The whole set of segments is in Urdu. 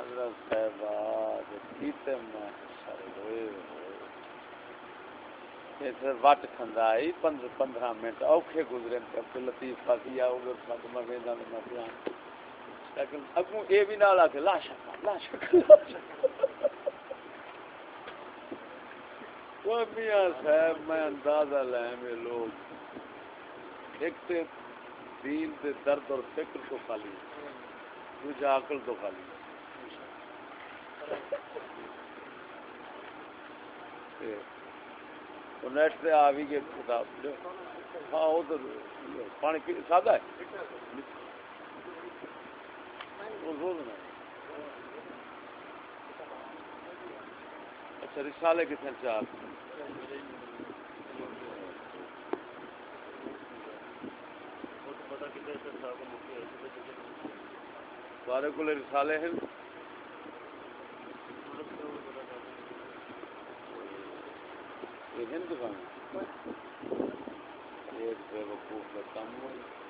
حضرت صاحب کیتے میں سر ہوئے۔ وٹ کھندا آئی، پندرہ منٹ اوکھے گزرے۔ عبد لطیف فاسی آؤ گے سب میں ویندا میں بیان لیکن اگوں اے بھی نال آ کے، لا شکا لا شکا وہ میاں صاحب، میں اندازہ لے میں لوگ ایک تے دین تے درد اور فکر تو خالی دوجا عقل تو خالی نیٹ سے آ بھی کتاب ہاں وہ تو پانی پی سادہ ہے اچھا رسالے کتنے چار سارے کو رسالے ہیں ہند بن ایک بے وقوف کا کم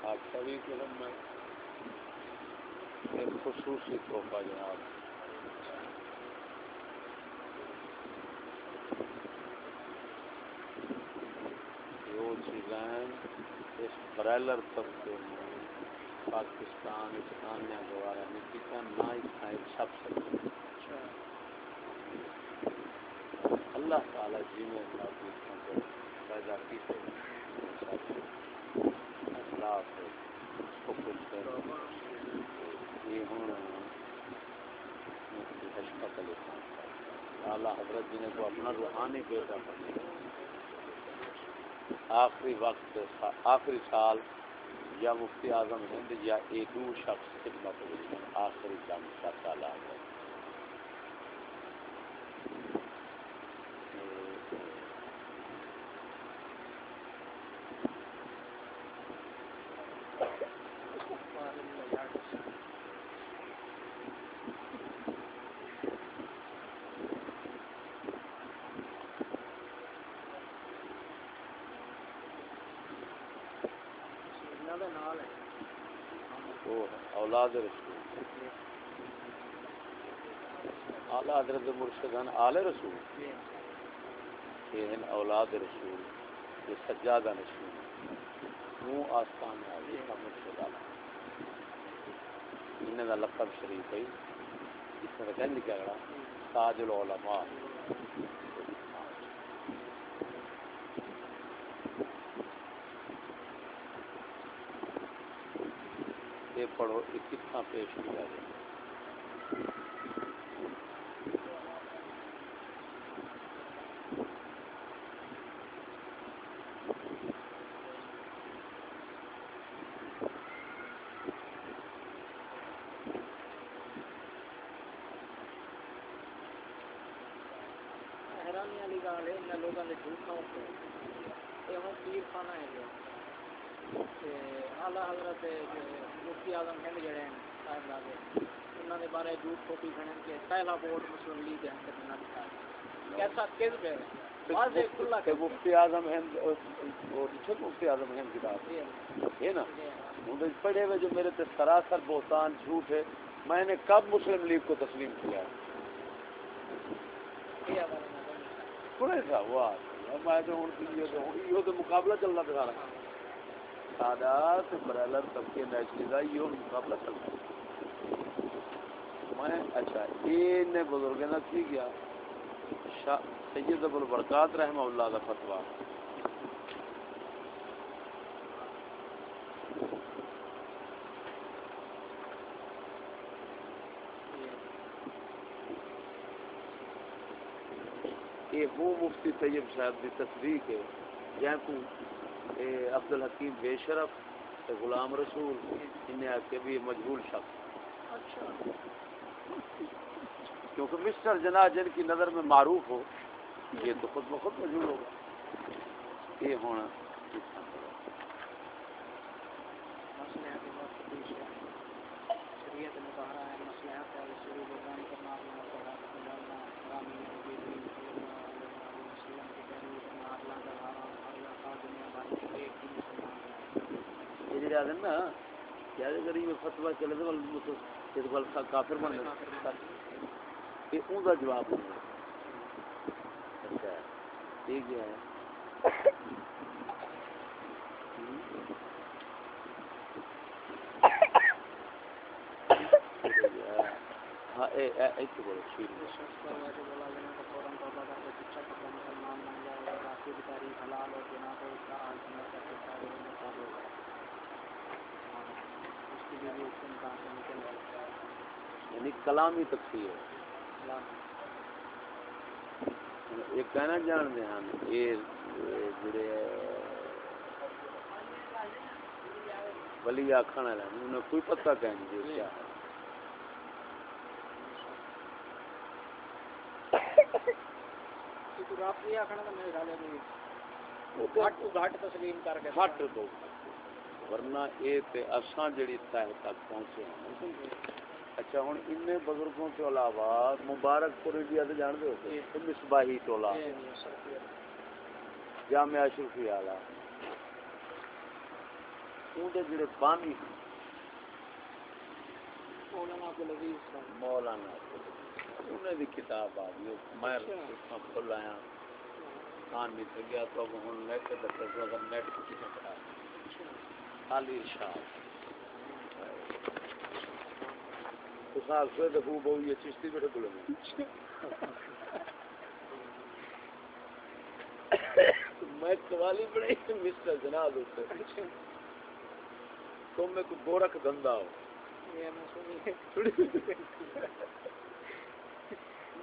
حادثہ بھی فلم میں ایک خصوصی تحفہ جناب۔ دو چیزیں اس برائلر طبقے میں پاکستان اسلامیہ دوبارہ نہیں کیا نہ اس چھپ اچھا۔ سکتے اللہ تعالی جی میں پیدا کی اخلاق یہ ہوں اعلیٰ حضرت جی نے کو اپنا روحانی بیٹا کرنے آخری وقت، آخری سال یا مفتی اعظم ہند یا ایک دو شخص خدمت آخری کام کا تعالیٰ ہے۔ اولاد رسول اعلی حضرت مرشدان آل رسول۔ یہ ہیں اولاد رسول، یہ سجادہ رسول۔ منہ آستان علی کا مرشد آلہ انہیں دا لقب شریف ہے۔ اس میں کہنے لکھا گیا تاج العلماء۔ پڑھو یہ کتنا پیش کیا جائے لوگوں نے جھوٹ نہ ہوتے یہ ہوں پیر خانہ ہے آلہ حضرت مفتی اعظم ہند جڑے ہیں صاحب لادے انہوں نے بارے جھوٹ کھوٹی کھڑے کہ پہلا ووٹ مسلم لیگ ہے کہ نہ دکھا کیسا کس پہ؟ واضح کھلا کہ مفتی اعظم ہند وہ چھت مفتی اعظم ہند کتاب ہے نا؟ انہوں پڑھے ہوئے جو میرے تے سراسر بہتان جھوٹ ہے میں نے کب مسلم لیگ کو تسلیم کیا؟ تھوڑے سا ہوا میں تو ہوں تو مقابلہ چلنا دکھا رہا سادات برائلر طبقے نیچری کا یہ مقابلہ چلتا میں اچھا یہ بزرگ نے کی گیا سید ابو البرکات رحمہ اللہ کا فتوا یہ وہ مفتی طیب صاحب کی تصدیق ہے، جہاں کو عبد الحکیم بے شرف غلام رسول انہیں آ کے بھی مجبور شخص۔ اچھا۔ کیونکہ مسٹر جنا جن کی نظر میں معروف ہو یہ تو خود بخود مجبور ہوگا یہ ہونا۔ شریعت مظاہرہ ہے مسلحت ہے۔ شروع بردان کرنا یہ نا کیا غریب فتوا چلے تو اس گل کافر بن گیا یہ اون دا جواب نہیں اچھا ٹھیک ہے ہاں اے اے ایتھے بولو شیر یعنی کلامی تفسیر ہے۔ یہ کہنا جان دے ہیں یہ جڑے ولی آکھن والے انہیں کوئی پتہ کہیں جی کیا۔ ہے ہٹ دو ورنہ اے تے اساں جڑی تہ تک پہنچے ہیں اچھا ہن ان بزرگوں کے علاوہ مبارک پور انڈیا تے جان دے ہو مصباحی ٹولا جامعہ اشرفی والا اون دے جڑے بانی مولانا انہیں بھی کتاب آ گئی میں کھول آیا۔ خان بھی گیا تو ہوں نیٹ سے اگر نیٹ کو کسی پڑھا خالی ارشاد چشتی بیٹھے بولے میں قوالی بڑی مسٹر جناب ہوتے تم میں کوئی گورکھ دندہ ہو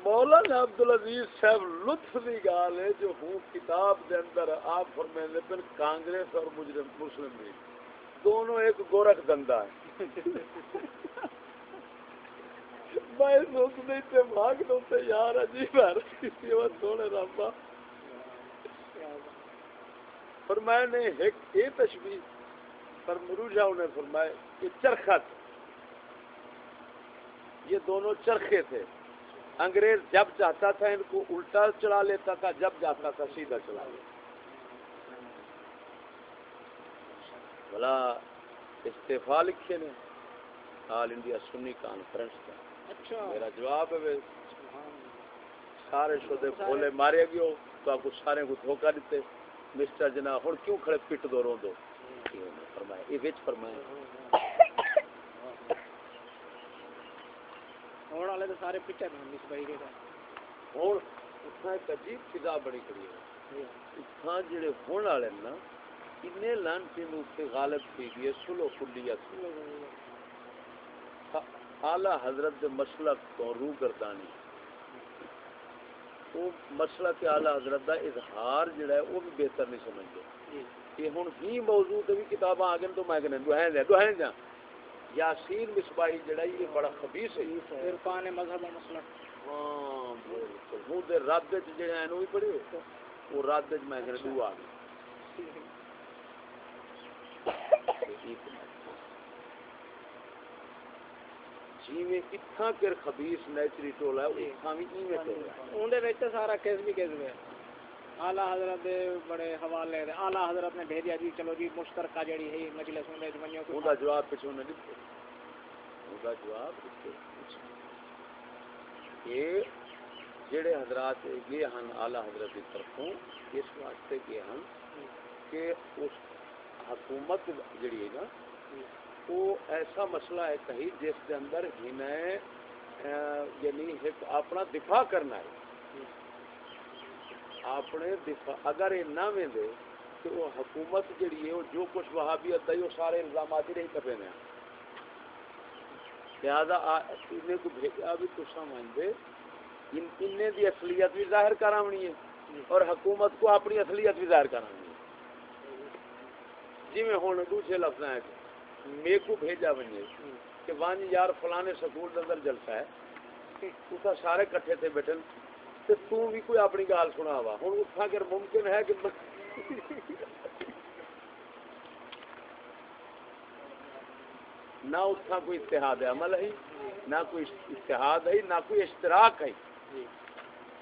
مولانا عبدالعزیز صاحب لطف دی گال ہے جو ہوں کتاب دے اندر آپ فرمائیں کانگریس اور مجرم مسلم بھی دونوں ایک گورکھ دندا ہے میں سوچ نہیں تے بھاگ دو تے یار عجیب ہے کسی وہ سونے رابا فرمایا نے ایک یہ تشبیہ پر مروجہ نے فرمایا کہ چرخت یہ دونوں چرخے تھے۔ انگریز جب چاہتا تھا ان کو الٹا چلا لیتا تھا، جب جاتا تھا سیدھا چلا لیتا۔ بلا استعفا لکھے نے۔ آل انڈیا سنی کانفرنس کا اچھا۔ میرا جواب ہے سارے شدے بولے مارے گئے تو آپ کو سارے کو دھوکہ دیتے۔ مسٹر جنا ہوں کیوں کھڑے پٹ دو رو دو؟ فرمایا یہ وچ فرمایا۔ ہونے والے تو سارے پٹے ہیں مس بھائی کے ہوں اتنا ایک عجیب فضا بڑی کری ہے اتنا جڑے ہون والے نا انہیں لانتی نو تے غالب تھی گئی سلو کلیت اعلی حضرت مسلک تو روح گردانی وہ مسلک اعلی حضرت دا اظہار جڑا ہے وہ بھی بہتر نہیں سمجھتے۔ کہ ہن ہی موضوع تے بھی کتاباں آ گئے تو میں کہنے دوہیں دے دوہیں جا یاسین مصباحی جڑا ہے یہ بڑا خبیث ہے۔ عرفان مذہب و مسلک۔ ہاں بالکل وہ دے رد وچ جڑے ہیں وہ بھی پڑھے وہ رد وچ میں کہنے دو آ جیویں اتنا کر خبیث نیچری ٹولا ہے اتنا بھی ایویں ٹولا ہے۔ اون دے وچ سارا کیس بھی کیس ہے اعلی حضرت دے بڑے حوالے دے۔ اعلی حضرت نے بھیجیا جی چلو جی مشترکہ جڑی ہے مجلس میں ونجو وہ دا جواب پچھوں نے دتے وہ دا جواب دتے یہ جڑے حضرات یہ ہن اعلی حضرت کی طرفوں اس واسطے کہ ہن کہ اس حکومت جڑی ہے نا، وہ ایسا مسئلہ ہے کہیں جس کے اندر ہن یعنی اپنا دفاع کرنا ہے۔ اپنے دفاع، اگر یہ نہ میں تو وہ حکومت جڑی ہے، وہ جو کچھ وہابیت ہے، وہ سارے الزامات ہی نہیں کپے میں لہذا انہیں کو بھیجا بھی تو سمجھ دے۔ ان، انہیں دی اصلیت بھی ظاہر کرانی ہے اور حکومت کو اپنی اصلیت بھی ظاہر کرانی ہے۔ جی میں ہوں دوسرے لفظ ہے میرے کو بھیجا بنے کہ وان یار فلانے سکول کے اندر جلسہ ہے۔ تو سارے کٹھے تھے بیٹھے تو تو بھی کوئی اپنی گال سنا ہوا ہوں اتنا اگر ممکن ہے کہ نہ اتنا کوئی اتحاد عمل ہے، نہ کوئی اتحاد ہے، نہ کوئی اشتراک ہے۔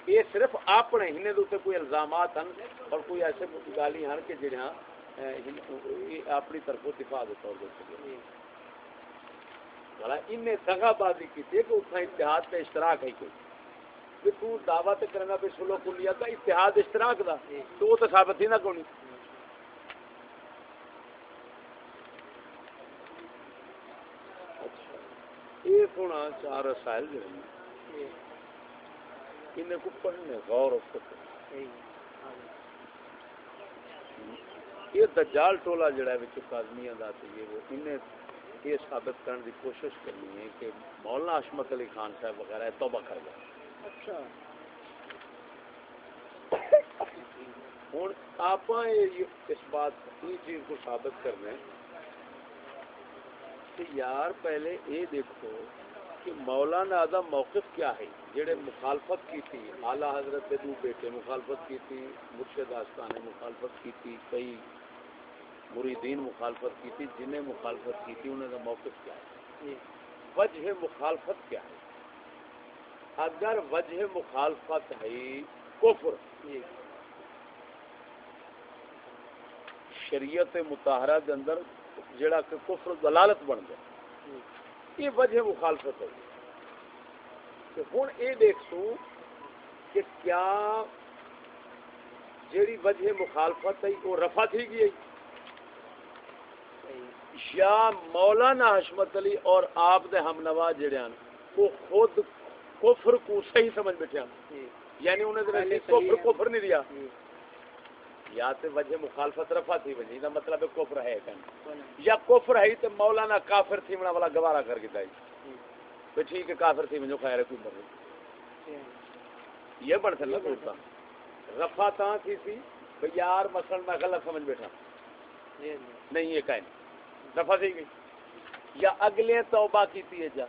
یہ صرف اپنے ہنے دے کوئی الزامات ہیں اور کوئی ایسے گالی ہیں کہ جہاں اپنی طرف دفاع کے طور پر بڑا انہیں دغا بازی کی تھی کہ اتنا اتحاد پہ اشتراک ہے کوئی کہ تو دعوت کرنا پہ سلو کلیا کا اتحاد اشتراک دا تو وہ تو ثابت ہی نہ کونی۔ اچھا۔ یہ سونا چار رسائل جو ہیں۔ انہیں کو پڑھنے غور و فکر۔ یہ دجال ٹولا جڑا ہے وچ کاظمیہ دا تے یہ وہ انہیں یہ ثابت کرنے دی کوشش کرنی ہے کہ مولانا حشمت علی خان صاحب وغیرہ توبہ کر گئے اچھا۔ ہوں آپ اس بات یہ چیز کو ثابت کرنا ہے کہ یار پہلے یہ دیکھو کہ مولانا دا موقف کیا ہے۔ جڑے مخالفت کی تھی اعلیٰ حضرت دو بیٹے مخالفت کی تھی مرشد آستان نے مخالفت کی تھی کئی مریدین مخالفت کی تھی جنہیں مخالفت کی تھی انہیں کا موقف کیا ہے؟ وجہ مخالفت کیا ہے؟ اگر وجہ مخالفت ہے کفر۔ شریعت متحرہ کے اندر جڑا کہ کفر دلالت بن گیا۔ یہ وجہ مخالفت ہے۔ کہ ہوں یہ دیکھ سو کہ کیا جیڑی وجہ مخالفت ہے وہ رفع تھی گئی یا مولانا حشمت علی اور آپ دے ہم نوا جڑے ہیں وہ خود کفر کو صحیح سمجھ بیٹھے ہیں یعنی انہیں دے کفر کفر نہیں دیا۔ یا تے وجہ مخالفت رفع تھی وجہ دا مطلب ہے کفر ہے کن۔ یا کفر ہے تے مولانا کافر تھی منا والا گوارا کر کے دائی۔ تو ٹھیک ہے کافر تھی منجو خیر ہے کوئی مر یہ بڑھ سکتا بولتا رفع تاں تھی کہ یار مثلا میں غلط سمجھ بیٹھا۔ نہیں یہ کہیں رفع تھی گئی۔ یا اگلے توبہ کیتی ہے جا۔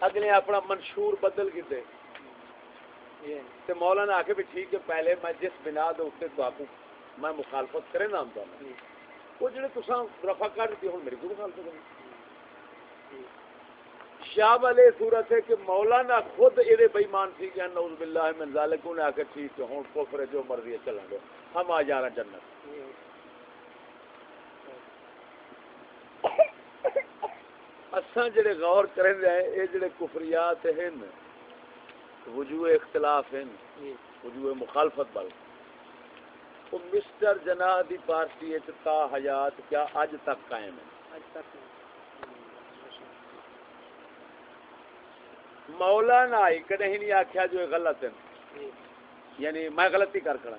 اگلے اپنا منشور بدل کی دے۔ تے مولانا آکے بھی ٹھیک ہے، پہلے میں جس بنا دے اس تو آپ میں مخالفت کرے نام تو وہ جڑے تساں رفع کر دیتی ہوں میری کو مخالفت کریں شاہ والے صورت ہے کہ مولانا خود یہ بےمان تھی کہ نعوذ باللہ من ذالک نے آ ٹھیک ہے ہوں کفر جو مرضی ہے چلیں گے ہم آ جا رہے ہیں جنت۔ اساں جڑے غور کریں دے اے جڑے کفریات ہیں وجوہ اختلاف ہیں وجوہ مخالفت بل۔ وہ مسٹر جناح دی پارٹی اچ تا حیات کیا اج تک قائم ہے۔ مولانا آئی کدے ہی نہیں آخیا جو غلط ہے یعنی میں غلطی کر کھڑا۔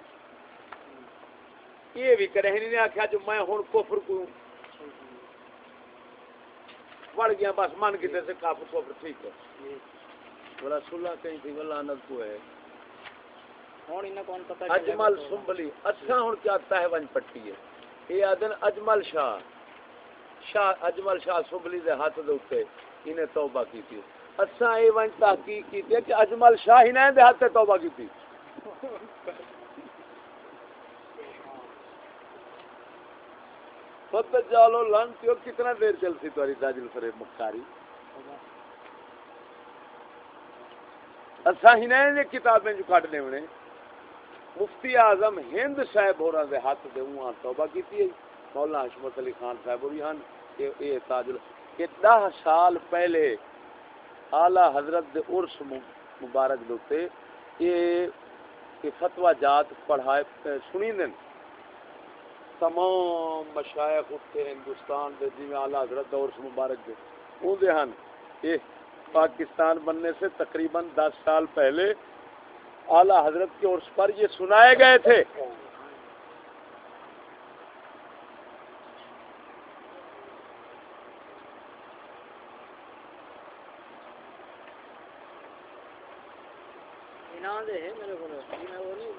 یہ بھی کدے ہی نہیں آخیا جو میں ہوں کفر کو پڑ گیا بس من کتنے سے کافر کفر ٹھیک ہے۔ بڑا سلا کہیں تھی بلا نت کو ہے۔ اجمل سنبلی اچھا ہوں کیا ہے ون پٹی ہے۔ یہ آدن اجمل شاہ۔ شاہ اجمل شاہ سنبلی دے ہاتھ دے اوتے انہیں توبہ کی تھی اچھا یہ ون تحقیق کی تھی کہ اجمل شاہ ہی نے دے ہاتھ توبہ کی تھی خود جالو لن تیو کتنا دیر چلتی تاری داجل فریب مکاری اچھا ہی نے کتابیں جو کٹ لے انہیں مفتی اعظم ہند صاحب ہو رہا ہاتھ دے وہاں توبہ کیتی ہے۔ مولانا حشمت علی خان صاحب ہوئی ہن۔ کہ اے تاج کہ دہ سال پہلے اعلی حضرت دے عرس مبارک دوتے یہ فتوی جات پڑھائے سنی دن۔ تمام مشائخ اٹھے ہندوستان دے جی میں اعلی حضرت دے عرس مبارک دے اون دے ہن۔ یہ پاکستان بننے سے تقریباً دس سال پہلے اعلی حضرت کے عرص پر یہ سنائے گئے تھے۔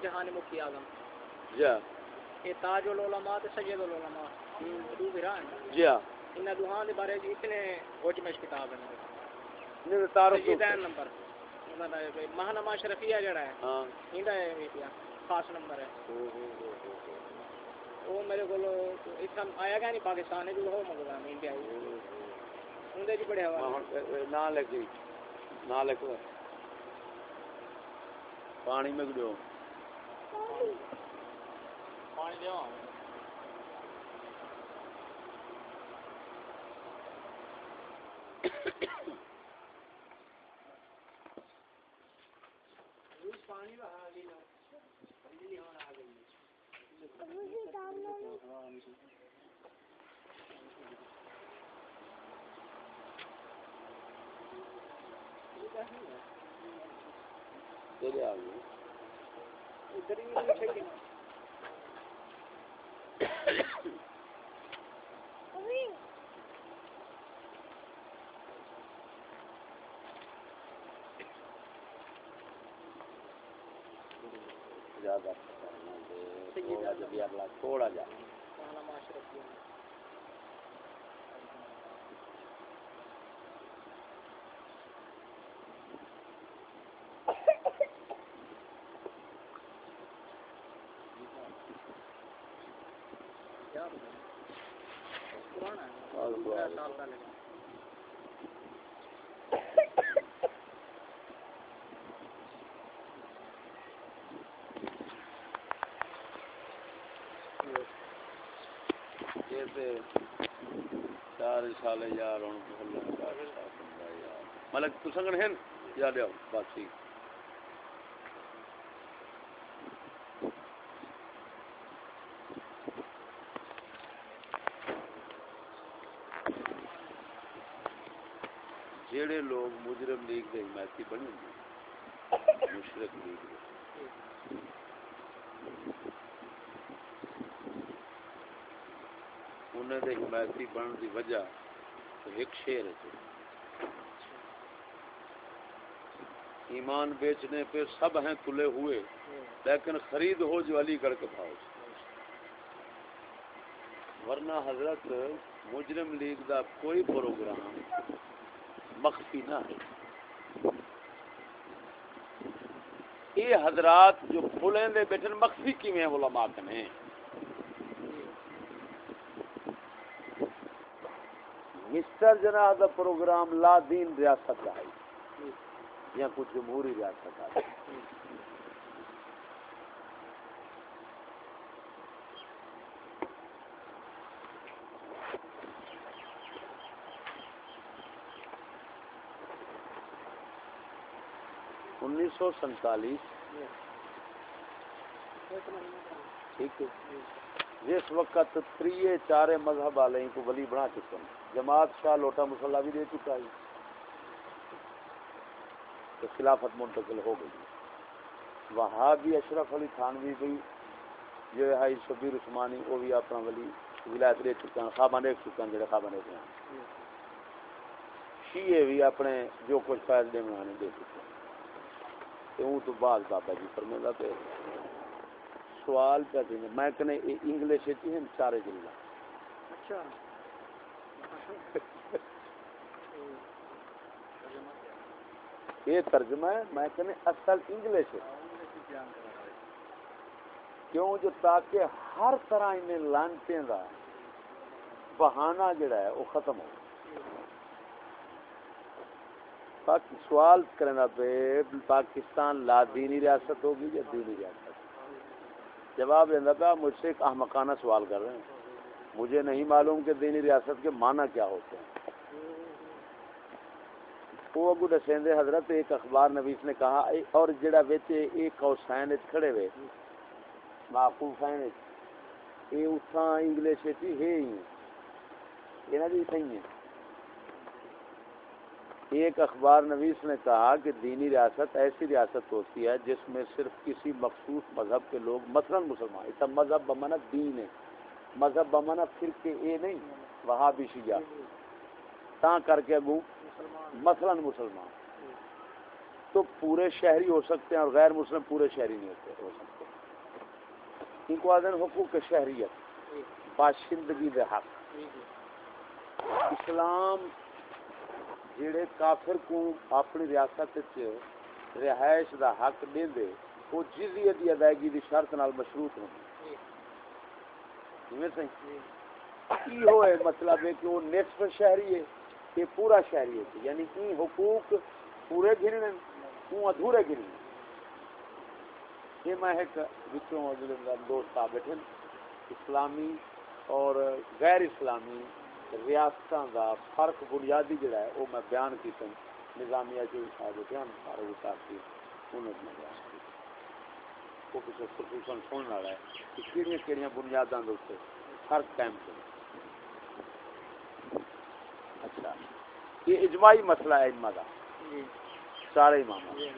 جہان مکی آگم جا یہ تاج العلماء تے سید العلماء۔ دو بھرا ہیں۔ جا انہاں دوہاں دے بارے جی اتنے ہوج مش کتاب ہے نہیں تعارف نمبر۔ ماہنما شرفیہ جڑا ہے۔ ہاں۔ ایندا ہے ویڈیا خاص نمبر ہے۔ وہ میرے کو اتنا آیا گیا نہیں پاکستان جو ہو مگا انڈیا اندر جی بڑے ہوا نہ لگی نہ لکھ پانی میں گڑو پانی دیا ادھر ہی چار سال یار ملک تو سنگن ہیں یا لیاؤ بات ٹھیک جیڑے لوگ مجرم لیگ دے حمایتی بنے مشرق لیگ دے انہیں دے حمایتی بنن دی وجہ تو ایک شعر ہے ایمان بیچنے پہ سب ہیں تلے ہوئے، لیکن خرید ہو جو علی گڑھ کے بھاؤ۔ ورنہ حضرت مجرم لیگ دا کوئی پروگرام مخفی نہ ہے۔ یہ حضرات جو کھلیں دے بیٹھن مخفی کیویں علماء کنے؟ مسٹر جناح دا پروگرام لا دین ریاست آئی ہے، یا کچھ جمہوری ریاست آئی ہے انیس سو سینتالیس ٹھیک ہے۔ جس وقت تریے چارے مذہب والے کو ولی بنا چکے جماعت شاہ لوٹا مسلح بھی دے چکا ہے۔ تو خلافت منتقل ہو گئی۔ وہاں بھی اشرف علی تھانوی بھی جو ہے شبیر عثمانی، وہ بھی اپنا ولی ولایت دے چکے ہیں خوابہ دیکھ چکے ہیں، جڑے خوابہ دیکھ رہے ہیں۔ شیعہ بھی اپنے جو کچھ فیض دے میں دے چکے ہیں۔ تو تو بعد بابا جی فرمیدا پہ سوال میں کہنے انگلش ہی ہیں جملہ۔ اچھا۔ یہ ترجمہ ہے میں کہنے اصل انگلش ہے۔ کیوں؟ جو تاکہ ہر طرح انہیں لانٹیں دا بہانہ جڑا ہے وہ ختم ہو۔ سوال کرنا پہ پاکستان لا دینی ریاست ہوگی یا دینی ریاست؟ جواب دینا پہ آپ مجھ سے ایک احمقانہ سوال کر رہے ہیں۔ مجھے نہیں معلوم کہ دینی ریاست کے معنی کیا ہوتے ہیں۔ وہ ابو دسیندے، حضرت ایک اخبار نویس نے کہا اور جڑا بیچے ایک قوسین کھڑے ہوئے معقوفین وچ، اے اتھاں انگلش وچ ہی ہے۔ ہی یہ نہ بھی صحیح ہے۔ ایک اخبار نویس نے کہا کہ دینی ریاست ایسی ریاست ہوتی ہے جس میں صرف کسی مخصوص مذہب کے لوگ مثلا مسلمان اس مذہب بمانا دین ہے مذہب بمانا فرقے اے نہیں، وہاں بھی شیعہ۔ تا کر کے اگوں مثلا مسلمان۔ تو پورے شہری ہو سکتے ہیں اور غیر مسلم پورے شہری نہیں ہوتے، ہو سکتے۔ ان کو آدھے حقوق شہریت، باشندگی دے حق۔ اسلام جڑے کافر کو اپنی ریاست رہائش دا حق دے دے وہ جزیہ دی ادائیگی دی شرط نال مشروط ہوں۔ جویں صحیح کی ہوئے مطلب ہے کہ وہ نصف شہری ہے، یہ پورا شہری ہے۔ یعنی کی حقوق پورے گرنے وہ ادھورے گرنے یہ میں ایک وچوں جڑے دوست ثابت ہیں، اسلامی اور غیر اسلامی ریاستاں دا فرق بنیادی جڑا ہے وہ میں بیان کیتا نظامیہ جو صاحب بیان سارے وہ تاکہ انہوں نے بیان کو کسی خصوصاً سننے والا ہے کہ کہڑی کہڑی بنیادوں کے اتنے فرق قائم کرے اچھا یہ اجماعی مسئلہ ہے اجماع جی۔ سارے امام۔ جی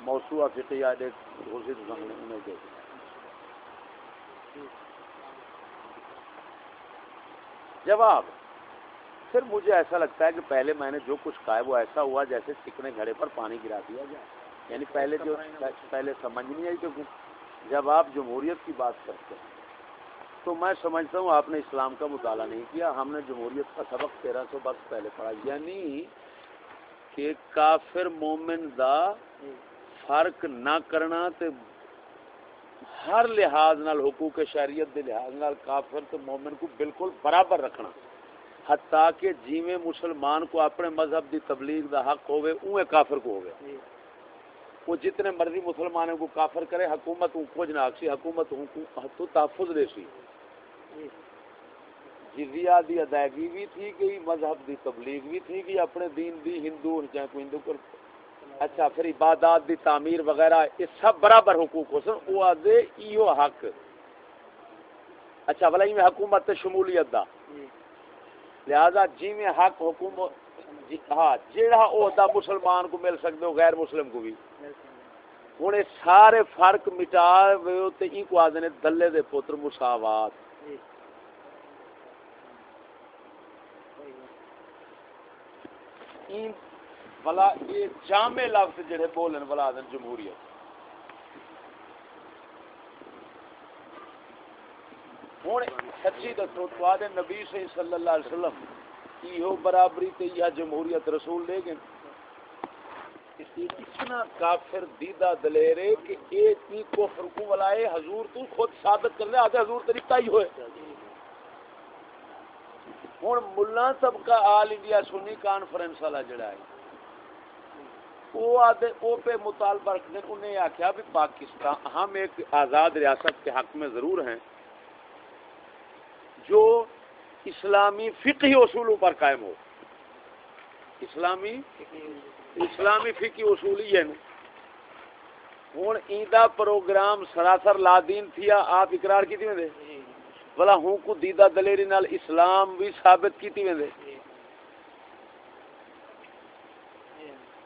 موسوعہ فقیہ دے غرزی تو انہیں دے جواب۔ پھر مجھے ایسا لگتا ہے کہ پہلے میں نے جو کچھ کہا ہے وہ ایسا ہوا جیسے چکنے گھڑے پر پانی گرا دیا جائے۔ یعنی پہلے جو پہلے سمجھ نہیں آئی کیونکہ جب آپ جمہوریت کی بات کرتے ہیں، تو میں سمجھتا ہوں آپ نے اسلام کا مطالعہ نہیں کیا۔ ہم نے جمہوریت کا سبق تیرہ سو برس پہلے پڑھا۔ یعنی کہ کافر مومن دا فرق نہ کرنا تے ہر لحاظ نال حقوق شریعت دے لحاظ نال کافر تے مومن کو بالکل برابر رکھنا۔ حتیٰ کہ جیویں مسلمان کو اپنے مذہب دی تبلیغ دا حق ہوئے اوے کافر کو ہوئے وہ جتنے مرضی مسلمانوں کو کافر کرے حکومت ان کو جناک سی حکومت ان کو تو تحفظ دے سی۔ جزیہ دی ادائیگی بھی تھی گئی مذہب دی تبلیغ بھی تھی گئی اپنے دین دی ہندو چاہے کوئی ہندو کر اچھا پھر عبادات دی تعمیر وغیرہ یہ سب برابر حقوق ہو سن وہ آدھے ایو حق۔ اچھا بلا میں حکومت شمولیت دا۔ لہذا جی میں حق حکومت جی ہاں جیڑا عہدہ مسلمان کو مل سکتے ہو غیر مسلم کو بھی۔ ہوں یہ سارے فرق مٹا تے ای کو آدھے دلے دے پتر مساوات۔ این بلا یہ جامع لفظ جڑے بولن بلا آدھن جمہوریت۔ ہوں سچی دسو تو آدھے نبی سے صلی اللہ علیہ وسلم یہ برابری تے یا جمہوریت رسول لے گئے۔ اتنا کافر دیدہ دلیرے کہ ایک ہی کو فرقوں والا ہے حضور تو خود ثابت کر لے، آدھے حضور طریقہ ہی ہوئے۔ ہوں ملا طبقہ آل انڈیا سنی کانفرنس والا جڑا ہے۔ وہ آدھے وہ پہ مطالبہ رکھتے ہیں، انہیں یہ آخیا بھی پاکستان ہم ایک آزاد ریاست کے حق میں ضرور ہیں۔ جو اسلامی فقہی اصولوں پر قائم ہو۔ اسلامی اسلامی فقی اصول ہی ہے ہوں ایدا پروگرام سراسر لادین تھیا، آپ اقرار کی تھی میں دے؟ بلا ہوں کو دیدہ دلیری نال اسلام بھی ثابت کی تھی میں دے؟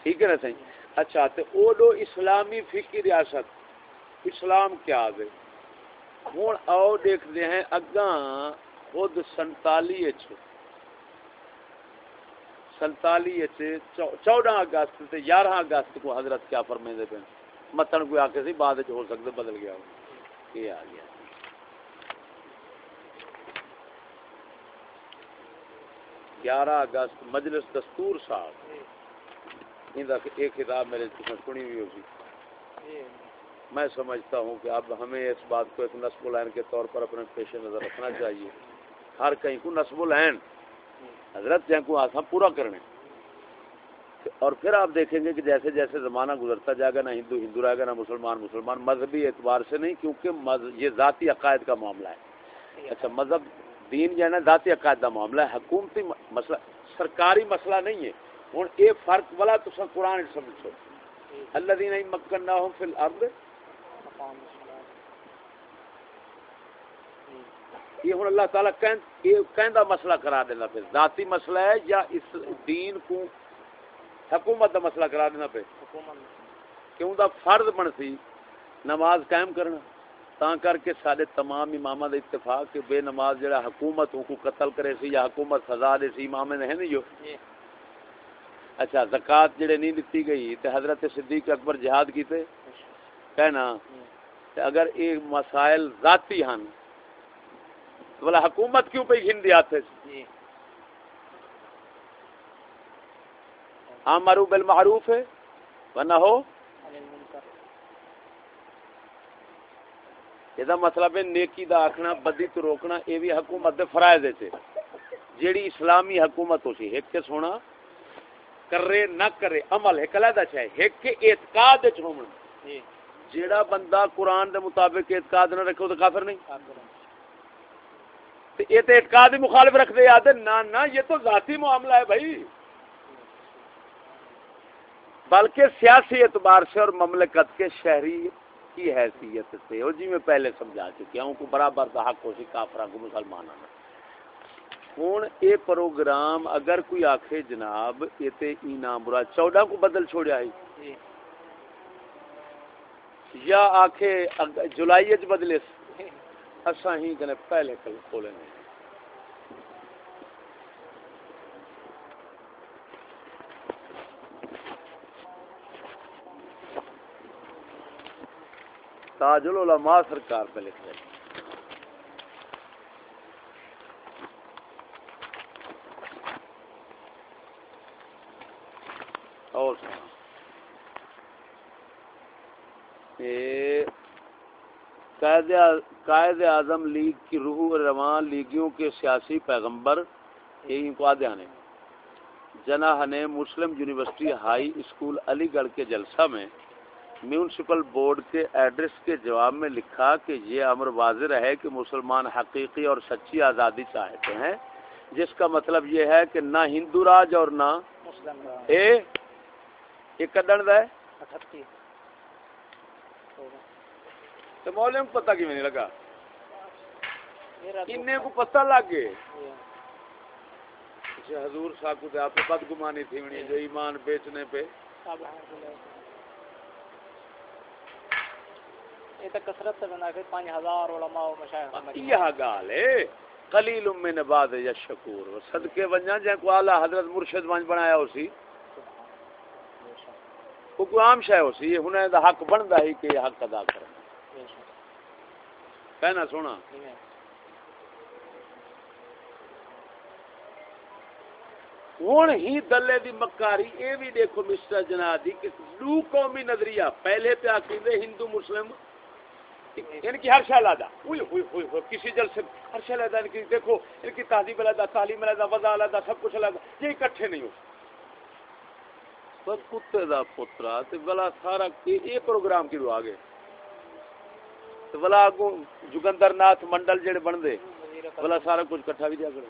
ٹھیک ہے نا صحیح اچھا تے او دو اسلامی فقی ریاست، اسلام کیا آگے ہوں آؤ دیکھتے ہیں اگاں خود سنتالی اچھ سنتالی چودہ اگست سے یارہ اگست کو حضرت کیا فرمے دے پہ متن کوئی آکے سی بعد ہو سکتے بدل گیا۔ یہ آ گیا۔ گیارہ اگست مجلس دستور صاحب۔ ایک کتاب میرے سنی ہوئی ہوگی۔ میں سمجھتا ہوں کہ اب ہمیں اس بات کو ایک نصب العین کے طور پر اپنے پیش نظر رکھنا چاہیے۔ ہر کہیں کو نصب العین۔ حضرت جن کو آسان پورا کرنے۔ اور پھر آپ دیکھیں گے کہ جیسے جیسے زمانہ گزرتا جائے گا، نہ ہندو ہندو رہے گا، نہ مسلمان مسلمان، مذہبی اعتبار سے نہیں، کیونکہ یہ ذاتی عقائد کا معاملہ ہے۔ اچھا مذہب، دین جو ہے نا ذاتی عقائد کا معاملہ ہے۔ حکومتی مسئلہ، سرکاری مسئلہ نہیں ہے۔ ہوں یہ فرق والا تو سر قرآن سمجھو۔ اللہ دین مکن نہ ہوں فی الارض۔ یہ ہوں اللہ تعالیٰ کہندہ مسئلہ کرا دینا پھر ذاتی مسئلہ ہے یا اس دین کو حکومت دا مسئلہ کرا دینا پہ کیوں دا فرض بن نماز قائم کرنا؟ تا کر کے سارے تمام امام دا اتفاق کہ بے نماز جڑا حکومت کو قتل کرے سی یا حکومت سزا دے سی امام نے ہے نہیں جو؟ جی۔ اچھا زکات جڑے نہیں دتی گئی تے حضرت صدیق اکبر جہاد کیتے؟ کہنا کہ اگر یہ مسائل ذاتی ہن بولا حکومت کیوں پہ گھن دیا تھے ہاں مرو بالمعروف ہے ورنہ ہو یہ مطلب ہے نیکی دا آکھنا بدی تو روکنا یہ بھی حکومت دے فرائض ہے جیڑی اسلامی حکومت ہو سی ایک کے سونا کرے نہ کرے عمل ہے کلیدہ چاہے ایک کے اعتقاد ہے چھومن جیڑا بندہ قرآن دے مطابق اعتقاد نہ رکھو تو کافر نہیں؟ یہ تو اعتقاد ہی مخالف رکھ دے یاد ہے نہ نہ یہ تو ذاتی معاملہ ہے بھائی۔ بلکہ سیاسی اعتبار سے اور مملکت کے شہری کی حیثیت سے اور جی میں پہلے سمجھا چکیا ہوں کو برابر دا حق ہو سی کافرہ کو مسلمان آنا ہوں اے پروگرام اگر کوئی آکھے جناب یہ تے اینا برا چودہ کو بدل چھوڑیا ہی جی۔ یا آکھے جولائی اچ بدلے اساں ہی کنے پہلے کل کھولے نہیں تاج العلماء سرکار پہ لکھ رہے اور سنا یہ قائد اعظم لیگ کی روح رواں لیگیوں کے سیاسی پیغمبر یہی کو آدھے جناح نے Muslim university high school Aligarh کے جلسہ میں میونسپل بورڈ کے ایڈریس کے جواب میں لکھا کہ یہ امر واضح رہے کہ مسلمان حقیقی اور سچی آزادی چاہتے ہیں جس کا مطلب یہ ہے کہ نہ ہندو راج اور نہ اے یہ کدن ہے؟ تو مولے کو پتہ کیوں نہیں لگا؟ انہیں کو پتہ لگ گئے اچھا حضور صاحب کو آپ بدگمانی تھی ونی جو ایمان بیچنے پہ۔ کثرت یہ گال ہے۔ قلیل من بعد یشکور۔ صدقے ونجا جے کو اعلی حضرت مرشد ونج بنایا اسی کو کو عام شے اسی یہ ہن دا حق بندا ہی کہ حق ادا کرنا کہنا سونا ہوں ہی دلے دی مکاری اے بھی دیکھو مسٹر جنادی کہ دو قومی نظریہ پہلے پہ عقیدے ہندو مسلم ان کی ہر شے علیحدہ ہوئی ہوئی ہوئی ہوئی کسی جل سے ہر شے علیحدہ ان کی دیکھو ان کی تہذیب علیحدہ تعلیم علیحدہ وضع علیحدہ سب کچھ علیحدہ یہ اکٹھے نہیں ہو بس کتے دا پترا تے بلا سارا یہ پروگرام کی آگے تے بلا اگوں جگندر ناتھ منڈل جڑے بن دے بلا سارا کچھ کٹھا بھی دیا کرے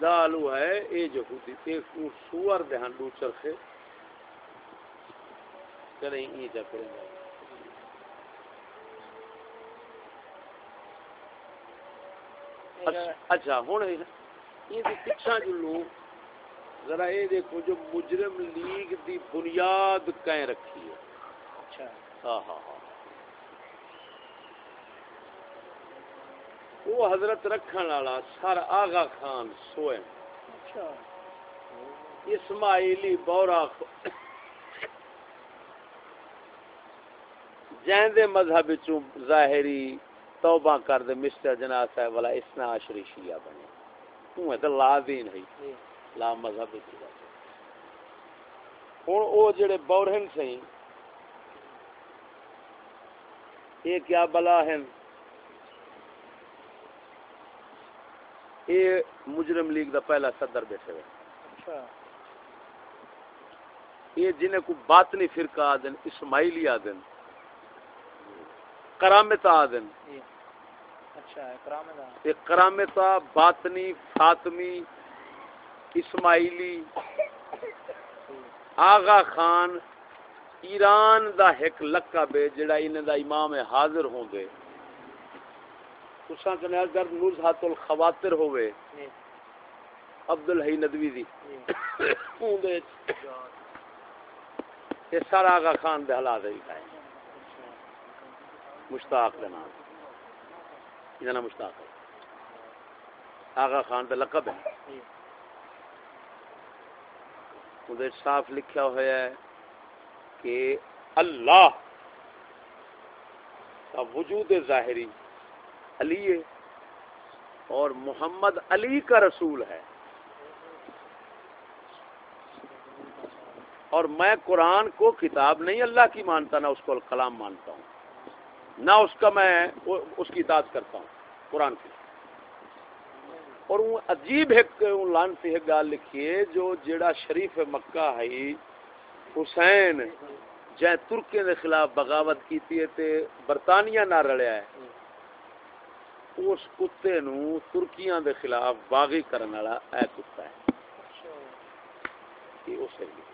دالو ہے اے جو ہوتی تے سوار دے ہنڈو چرخے کریں ای جا کریں گا اچھا ہوں یہ پچھا جو لوگ ذرا یہ دیکھو جو مجرم لیگ دی بنیاد کہیں رکھی ہے۔ اچھا۔ ہاں ہاں ہاں۔ وہ حضرت رکھن والا سر آغا خان سوئے۔ اچھا۔ اسماعیلی بورا جہن دے مذہب وچوں ظاہری توبہ کر دے مسٹر جناح صاحب والا اسنا عشری شیعہ بنے۔ تو ہے تے لا دین ہے لا مذہب ہن او جڑے بورہن سیں یہ کیا بلا ہیں یہ مجرم لیگ دا پہلا صدر بیٹھے ہوئے۔ اچھا۔ یہ جنہیں کو باطنی فرقہ آدن اسماعیلی آدن کرامت آدن۔ جی اچھا اکرام دا یہ کرامتا باطنی فاطمی اسماعیلی آغا خان ایران دا ایک لقب ہے جڑا انہیں دا امام حاضر ہوں گے اساں کنے اگر نزہت الخواتر ہوئے جی۔ عبدالحی ندوی دی۔ جی۔ ہوں دے یہ سارا آغا خان دے حالات ہے کھائے مشتاق دے نام۔ نام مشتاق ہے۔ آغا خان دا لقب ہے۔ جی صاف لکھا ہوا ہے کہ اللہ کا وجود ظاہری علی ہے اور محمد علی کا رسول ہے۔ اور میں قرآن کو کتاب نہیں اللہ کی مانتا، نہ اس کو کلام مانتا ہوں، نہ اس کا میں اس کی اطاعت کرتا ہوں، قرآن کی۔ اور وہ عجیب ایک لان سے ایک گال لکھیے جو جڑا شریف مکہ ہے، حسین جائے ترکے دے خلاف بغاوت کیتی ہے تے برطانیہ نہ رلیا ہے۔ اس کتے نو ترکیاں دے خلاف باغی کرنے والا اے کتا ہے۔ اسے لکھا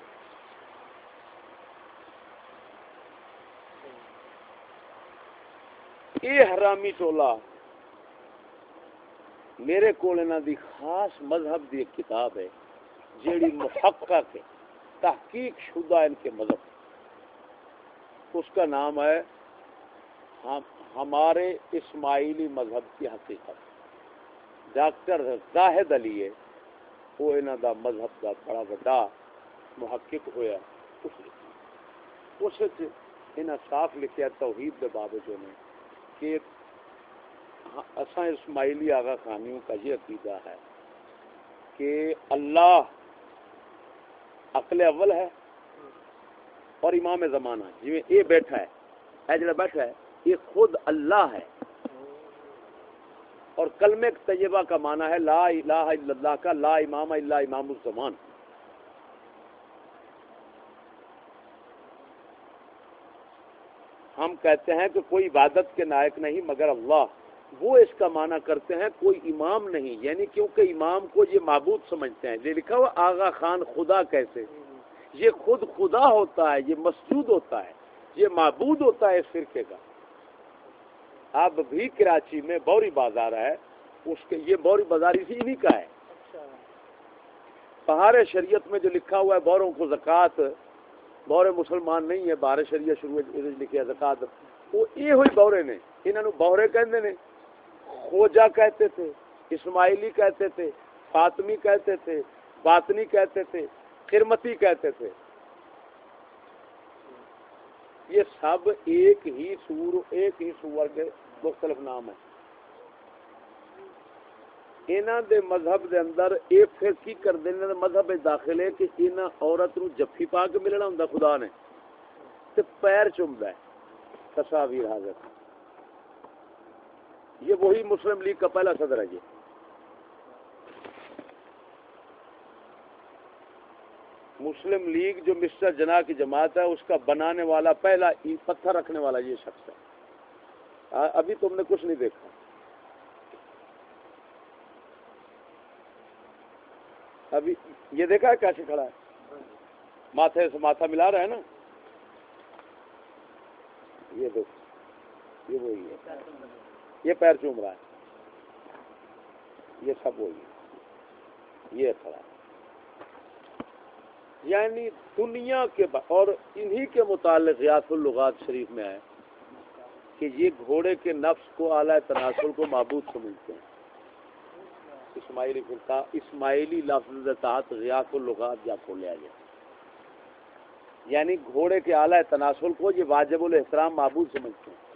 یہ حرامی ٹولا۔ میرے کو دی خاص مذہب دی ایک کتاب ہے، جیڑی محقق ہے، تحقیق شدہ ان کے مذہب اس کا نام ہے ہمارے اسماعیلی مذہب کی حقیقت۔ ڈاکٹر زاہد علی ہے، وہ انہوں دا مذہب کا بڑا بڑا محقق ہوا اس انہیں صاف لکھا توحید دے بابے جو نے کہ ہاں، اساں اسماعیلی آغا خانیوں کا یہ عقیدہ ہے کہ اللہ عقل اول ہے اور امام زمانہ جی یہ بیٹھا ہے، اے جڑا بیٹھا ہے، یہ خود اللہ ہے۔ اور کلمہ طیبہ کا معنی ہے لا الہ الا اللہ کا، لا امام الا امام الزمان۔ ہم کہتے ہیں کہ کوئی عبادت کے نائک نہیں مگر اللہ۔ وہ اس کا معنی کرتے ہیں کوئی امام نہیں یعنی کیونکہ امام کو یہ معبود سمجھتے ہیں۔ یہ لکھا ہوا آغا خان خدا کیسے؟ یہ خود خدا ہوتا ہے یہ مسجود ہوتا ہے یہ معبود ہوتا ہے اس فرقے کا۔ اب بھی کراچی میں بوری بازار ہے اس کے یہ بوری بازار اسی انہیں کا ہے۔ پہاڑ شریعت میں جو لکھا ہوا ہے بوروں کو زکوٰۃ بورے مسلمان نہیں ہے بہار شریعت شروع لکھے زکات وہ یہ ہوئی بورے نے انہوں بورے کہتے ہیں خوجا کہتے تھے، اسماعیلی کہتے تھے، فاطمی کہتے تھے، باطنی کہتے تھے، خرمتی کہتے تھے۔ یہ سب ایک ہی سور، ایک ہی سور کے مختلف نام ہیں۔ اینا دے مذہب دے اندر اے پھر کی کر دینے دے مذہب داخل ہے کہ اینا عورت نو جفی پا کے ملنا ہوں خدا نے۔ تے پیر چمدا ہے۔ تصاویر حاضر۔ یہ وہی مسلم لیگ کا پہلا صدر ہے یہ مسلم لیگ جو مسٹر جنا کی جماعت ہے، اس کا بنانے والا، پہلا پتھر رکھنے والا یہ شخص ہے۔ ابھی تم نے کچھ نہیں دیکھا۔ ابھی یہ دیکھا ہے کیسے کھڑا ہے؟ ماتھے سے ماتھا ملا رہا ہے نا؟ یہ دیکھ یہ وہی ہے۔ یہ پیر چوم رہا ہے۔ یہ سب وہی یہ کھڑا ہے یعنی دنیا کے اور انہی کے متعلق یاس الغات شریف میں ہے کہ یہ گھوڑے کے نفس کو اعلی تناسل کو معبود سمجھتے ہیں۔ اسماعیلی فرقہ اسماعیلی لفظ تحت غیاث الغات جا کو لیا گیا۔ یعنی گھوڑے کے اعلی تناسل کو یہ واجب الاحترام معبود سمجھتے ہیں۔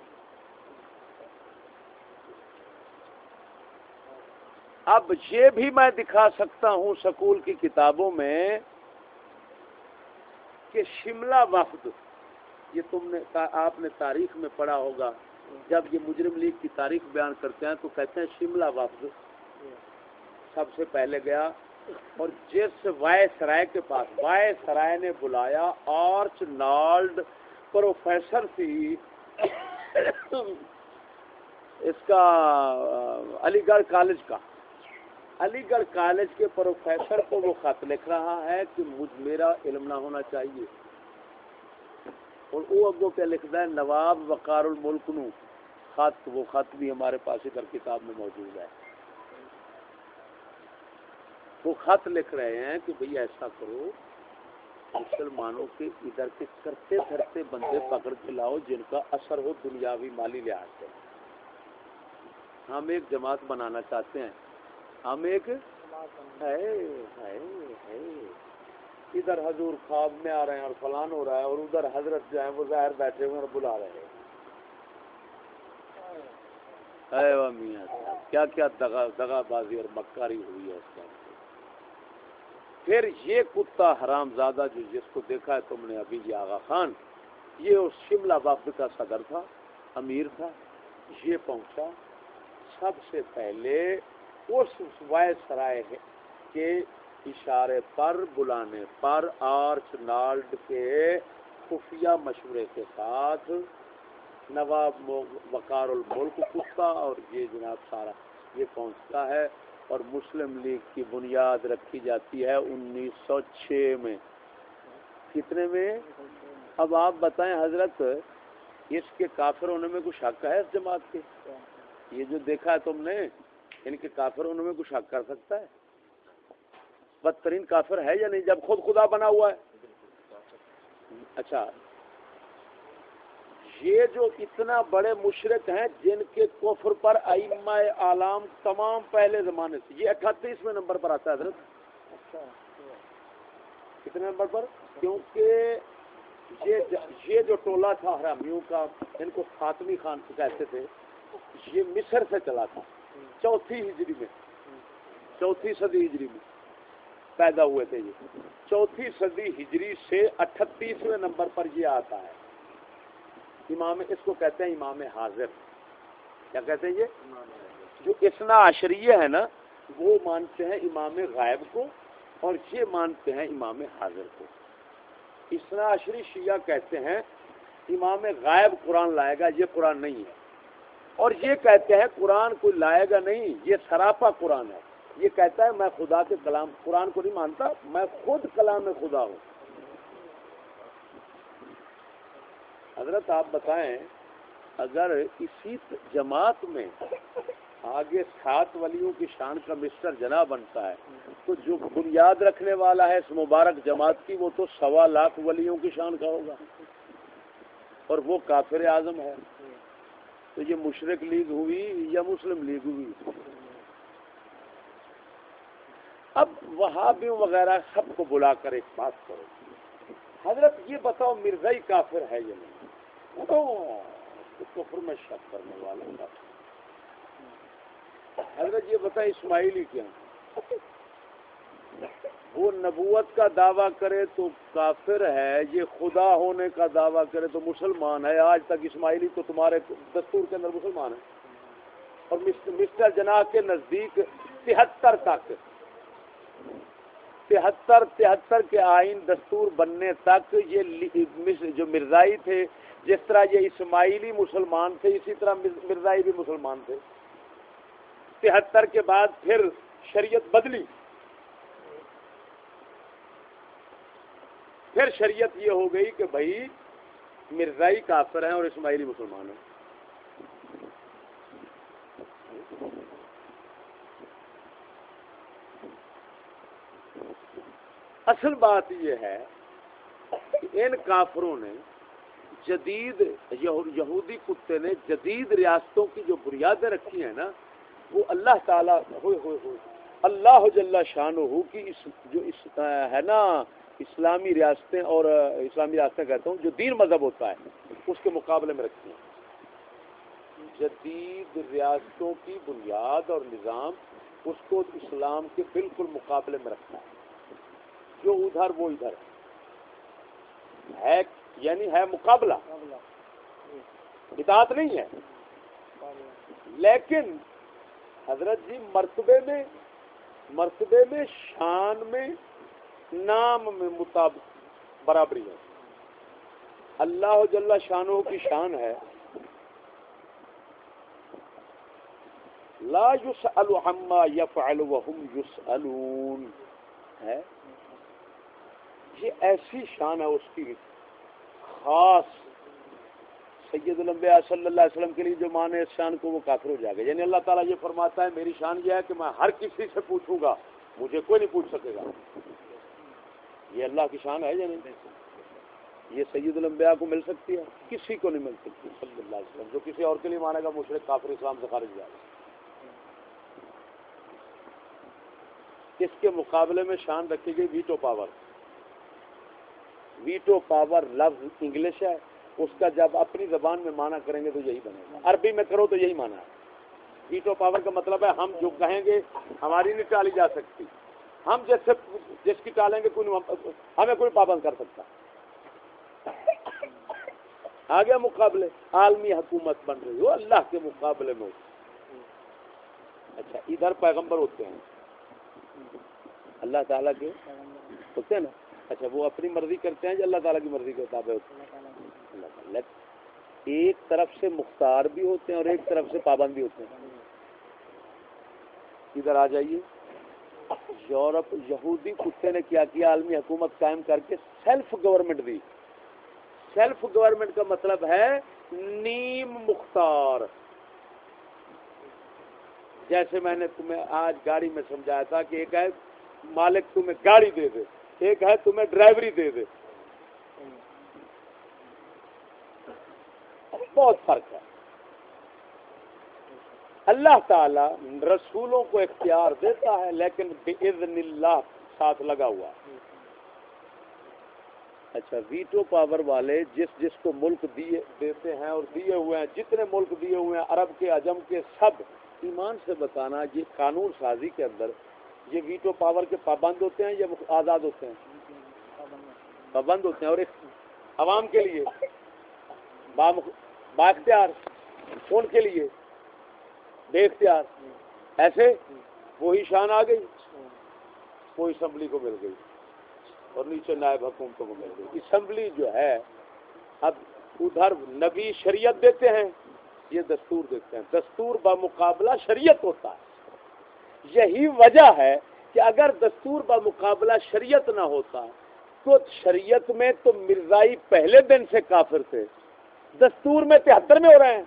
اب یہ بھی میں دکھا سکتا ہوں سکول کی کتابوں میں کہ شملہ وفد، یہ تم نے آپ نے تاریخ میں پڑھا ہوگا۔ جب یہ مجرم لیگ کی تاریخ بیان کرتے ہیں تو کہتے ہیں شملہ وفد۔ سب سے پہلے گیا اور جس وائے سرائے کے پاس، وائے سرائے نے بلایا، آرچ نالڈ پروفیسر تھی۔ اس کا علی گڑھ کالج کا۔ علی گڑھ کالج کے پروفیسر کو وہ خط لکھ رہا ہے کہ مجھ میرا علم نہ ہونا چاہیے۔ اور وہ اگو کیا لکھتا ہے، نواب وقار الملک نو۔ خط، وہ خط بھی ہمارے پاس ادھر کتاب میں موجود ہے۔ وہ خط لکھ رہے ہیں کہ بھئی ایسا کرو، مسلمانوں کے ادھر کے کرتے دھرتے بندے پکڑ کے لاؤ جن کا اثر ہو دنیاوی مالی لحاظ سے۔ ہم ایک جماعت بنانا چاہتے ہیں۔ ہم ایک ادھر حضور خواب میں آ رہے ہیں اور فلان ہو رہا ہے اور ادھر حضرت جو ہیں وہ ظاہر بیٹھے ہوئے اور بلا رہے ہیں۔ کیا کیا دگا بازی اور مکاری ہوئی ہے اس کا پھر یہ کتا حرام زادہ جو جس کو دیکھا ہے تم نے ابھی یہ آغا خان، یہ اس شملہ وفد کا صدر تھا، امیر تھا، یہ پہنچا۔ سب سے پہلے اس وائس سرائے کے اشارے پر، بلانے پر، آرچ نالڈ کے خفیہ مشورے کے ساتھ نواب وقار الملک کتا اور یہ جناب سارا یہ پہنچتا ہے اور مسلم لیگ کی بنیاد رکھی جاتی ہے انیس سو چھ میں۔ کتنے میں؟ اب آپ بتائیں حضرت، اس کے کافر ہونے میں کچھ حق ہے اس جماعت کے؟ یہ جو دیکھا ہے تم نے ان کے کافر ہونے میں کچھ حق کر سکتا ہے؟ بدترین کافر ہے یا نہیں؟ جب خود خدا بنا ہوا ہے۔ اچھا یہ جو اتنا بڑے مشرق ہیں جن کے کفر پر ائمہ عالم تمام پہلے زمانے سے، یہ اٹھتیسویں نمبر پر آتا ہے حضرت۔ کتنے نمبر پر؟ کیونکہ یہ جو ٹولہ تھا حرامیوں کا، ان کو فاطمی خان کہتے تھے، یہ مصر سے چلا تھا۔ چوتھی ہجری میں، چوتھی صدی ہجری میں پیدا ہوئے تھے یہ۔ چوتھی صدی ہجری سے اٹھتیسویں نمبر پر یہ آتا ہے۔ امام، اس کو کہتے ہیں امام حاضر۔ کیا کہتے ہیں یہ؟ جو اسنا عشریہ ہے نا، وہ مانتے ہیں امام غائب کو اور یہ مانتے ہیں امام حاضر کو۔ اسنا عشری شیعہ کہتے ہیں، امام غائب قرآن لائے گا، یہ قرآن نہیں ہے۔ اور یہ کہتے ہیں قرآن کوئی لائے گا نہیں، یہ سراپا قرآن ہے۔ یہ کہتا ہے میں خدا کے کلام، قرآن کو نہیں مانتا، میں خود کلام خدا ہوں۔ حضرت آپ بتائیں، اگر اسی جماعت میں آگے سات ولیوں کی شان کا مسٹر جنا بنتا ہے، تو جو بنیاد رکھنے والا ہے اس مبارک جماعت کی، وہ تو سوا لاکھ ولیوں کی شان کا ہوگا۔ اور وہ کافر اعظم ہے۔ تو یہ مشرق لیگ ہوئی یا مسلم لیگ ہوئی؟ اب وہابیوں وغیرہ سب کو بلا کر ایک بات کرو۔ حضرت یہ بتاؤ مرزائی کافر ہے یا نہیں؟ کفر میں شک کرنے والا حضرت یہ بتائیں اسماعیلی کیا؟ وہ نبوت کا دعویٰ کرے تو کافر ہے، یہ خدا ہونے کا دعویٰ کرے تو مسلمان ہے۔ آج تک اسماعیلی تو تمہارے دستور کے اندر مسلمان ہے۔ اور مسٹر جناح کے نزدیک تہتر تک، تہتر تہتر کے آئین دستور بننے تک یہ جو مرزائی تھے، جس طرح یہ اسماعیلی مسلمان تھے، اسی طرح مرزائی بھی مسلمان تھے۔ تہتر کے بعد پھر شریعت بدلی۔ پھر شریعت یہ ہو گئی کہ بھائی مرزائی کافر ہیں اور اسماعیلی مسلمان ہیں۔ اصل بات یہ ہے کہ ان کافروں نے جدید یہودی کتے نے جدید ریاستوں کی جو بنیادیں رکھی ہیں نا، وہ اللہ تعالیٰ ہوئے ہوئے ہوئے اللہ جل شان ہو کی اس جو اس ہے نا اسلامی ریاستیں اور اسلامی ریاستیں کہتا ہوں، جو دین مذہب ہوتا ہے، اس کے مقابلے میں رکھی ہیں۔ جدید ریاستوں کی بنیاد اور نظام اس کو اسلام کے بالکل مقابلے میں رکھنا ہے۔ جو ادھر، وہ ادھر۔ ہے یعنی ہے مقابلہ۔ اطاعت نہیں ہے۔ لیکن حضرت جی مرتبے میں مرتبے میں شان میں نام میں مطابق برابری ہے۔ اللہ جل شانوں کی شان ہے۔ لا يسأل عما يفعل وهم يسألون ہے۔ یہ ایسی شان ہے اس کی۔ خاص سید الانبیاء صلی اللہ علیہ وسلم کے لیے جو مانے اس شان کو وہ کافر ہو جائے گا۔ یعنی اللہ تعالیٰ یہ فرماتا ہے، میری شان یہ ہے کہ میں ہر کسی سے پوچھوں گا، مجھے کوئی نہیں پوچھ سکے گا۔ یہ اللہ کی شان ہے یا نہیں؟ یہ سید الانبیاء کو مل سکتی ہے؟ کسی کو نہیں مل سکتی، صلی اللہ علیہ وسلم، جو کسی اور کے لیے مانے گا، مشرق، کافر، اسلام سے خارج جائے اس کے مقابلے میں شان رکھی گئی ویٹو پاور۔ ویٹو پاور لفظ انگلش ہے، اس کا جب اپنی زبان میں مانا کریں گے تو یہی بنے گا۔ عربی میں کرو تو یہی مانا ہے۔ ویٹو پاور کا مطلب ہے، ہم جو کہیں گے، ہماری نہیں ٹالی جا سکتی۔ ہم جیسے جس کی ٹالیں گے کوئی ہمیں کوئی پابند کر سکتا۔ آگے مقابلے، عالمی حکومت بن رہی ہو، اللہ کے مقابلے میں۔ اچھا ادھر پیغمبر ہوتے ہیں۔ اللہ تعالیٰ کے ہوتے ہیں نا؟ اچھا وہ اپنی مرضی کرتے ہیں یا اللہ تعالیٰ کی مرضی کے تابع ہوتے ہیں؟ اللہ تعالیٰ۔ ایک طرف سے مختار بھی ہوتے ہیں اور ایک طرف سے پابند بھی ہوتے ہیں۔ ادھر آ جائیے۔ یورپ یہودی کتے نے کیا کیا؟ عالمی حکومت قائم کر کے سیلف گورنمنٹ دی. سیلف گورنمنٹ کا مطلب ہے نیم مختار. جیسے میں نے تمہیں آج گاڑی میں سمجھایا تھا کہ ایک ہے مالک تمہیں گاڑی دے دے، ایک ہے تمہیں ڈرائیوری دے دے. بہت فرق ہے. اللہ تعالی رسولوں کو اختیار دیتا ہے، لیکن بِإِذْنِ اللہ ساتھ لگا ہوا۔ اچھا ویٹو پاور والے جس جس کو ملک دیے دیتے ہیں اور دیے ہوئے ہیں، جتنے ملک دیے ہوئے ہیں، عرب کے، عجم کے، سب ایمان سے بتانا، یہ قانون سازی کے اندر یہ ویٹو پاور کے پابند ہوتے ہیں یا آزاد ہوتے ہیں؟ پابند ہوتے ہیں اور ایک عوام کے لیے، با اختیار ان کے لیے۔ بے اختیار ایسے وہی شان آ گئی، وہ اسمبلی کو مل گئی اور نیچے نائب حکومتوں کو مل گئی۔ اسمبلی جو ہے، اب ادھر نبی شریعت دیتے ہیں، یہ دستور دیتے ہیں۔ دستور بمقابلہ شریعت ہوتا ہے۔ یہی وجہ ہے کہ اگر دستور بمقابلہ شریعت نہ ہوتا، تو شریعت میں تو مرزائی پہلے دن سے کافر تھے۔ دستور میں تہتر میں ہو رہے ہیں۔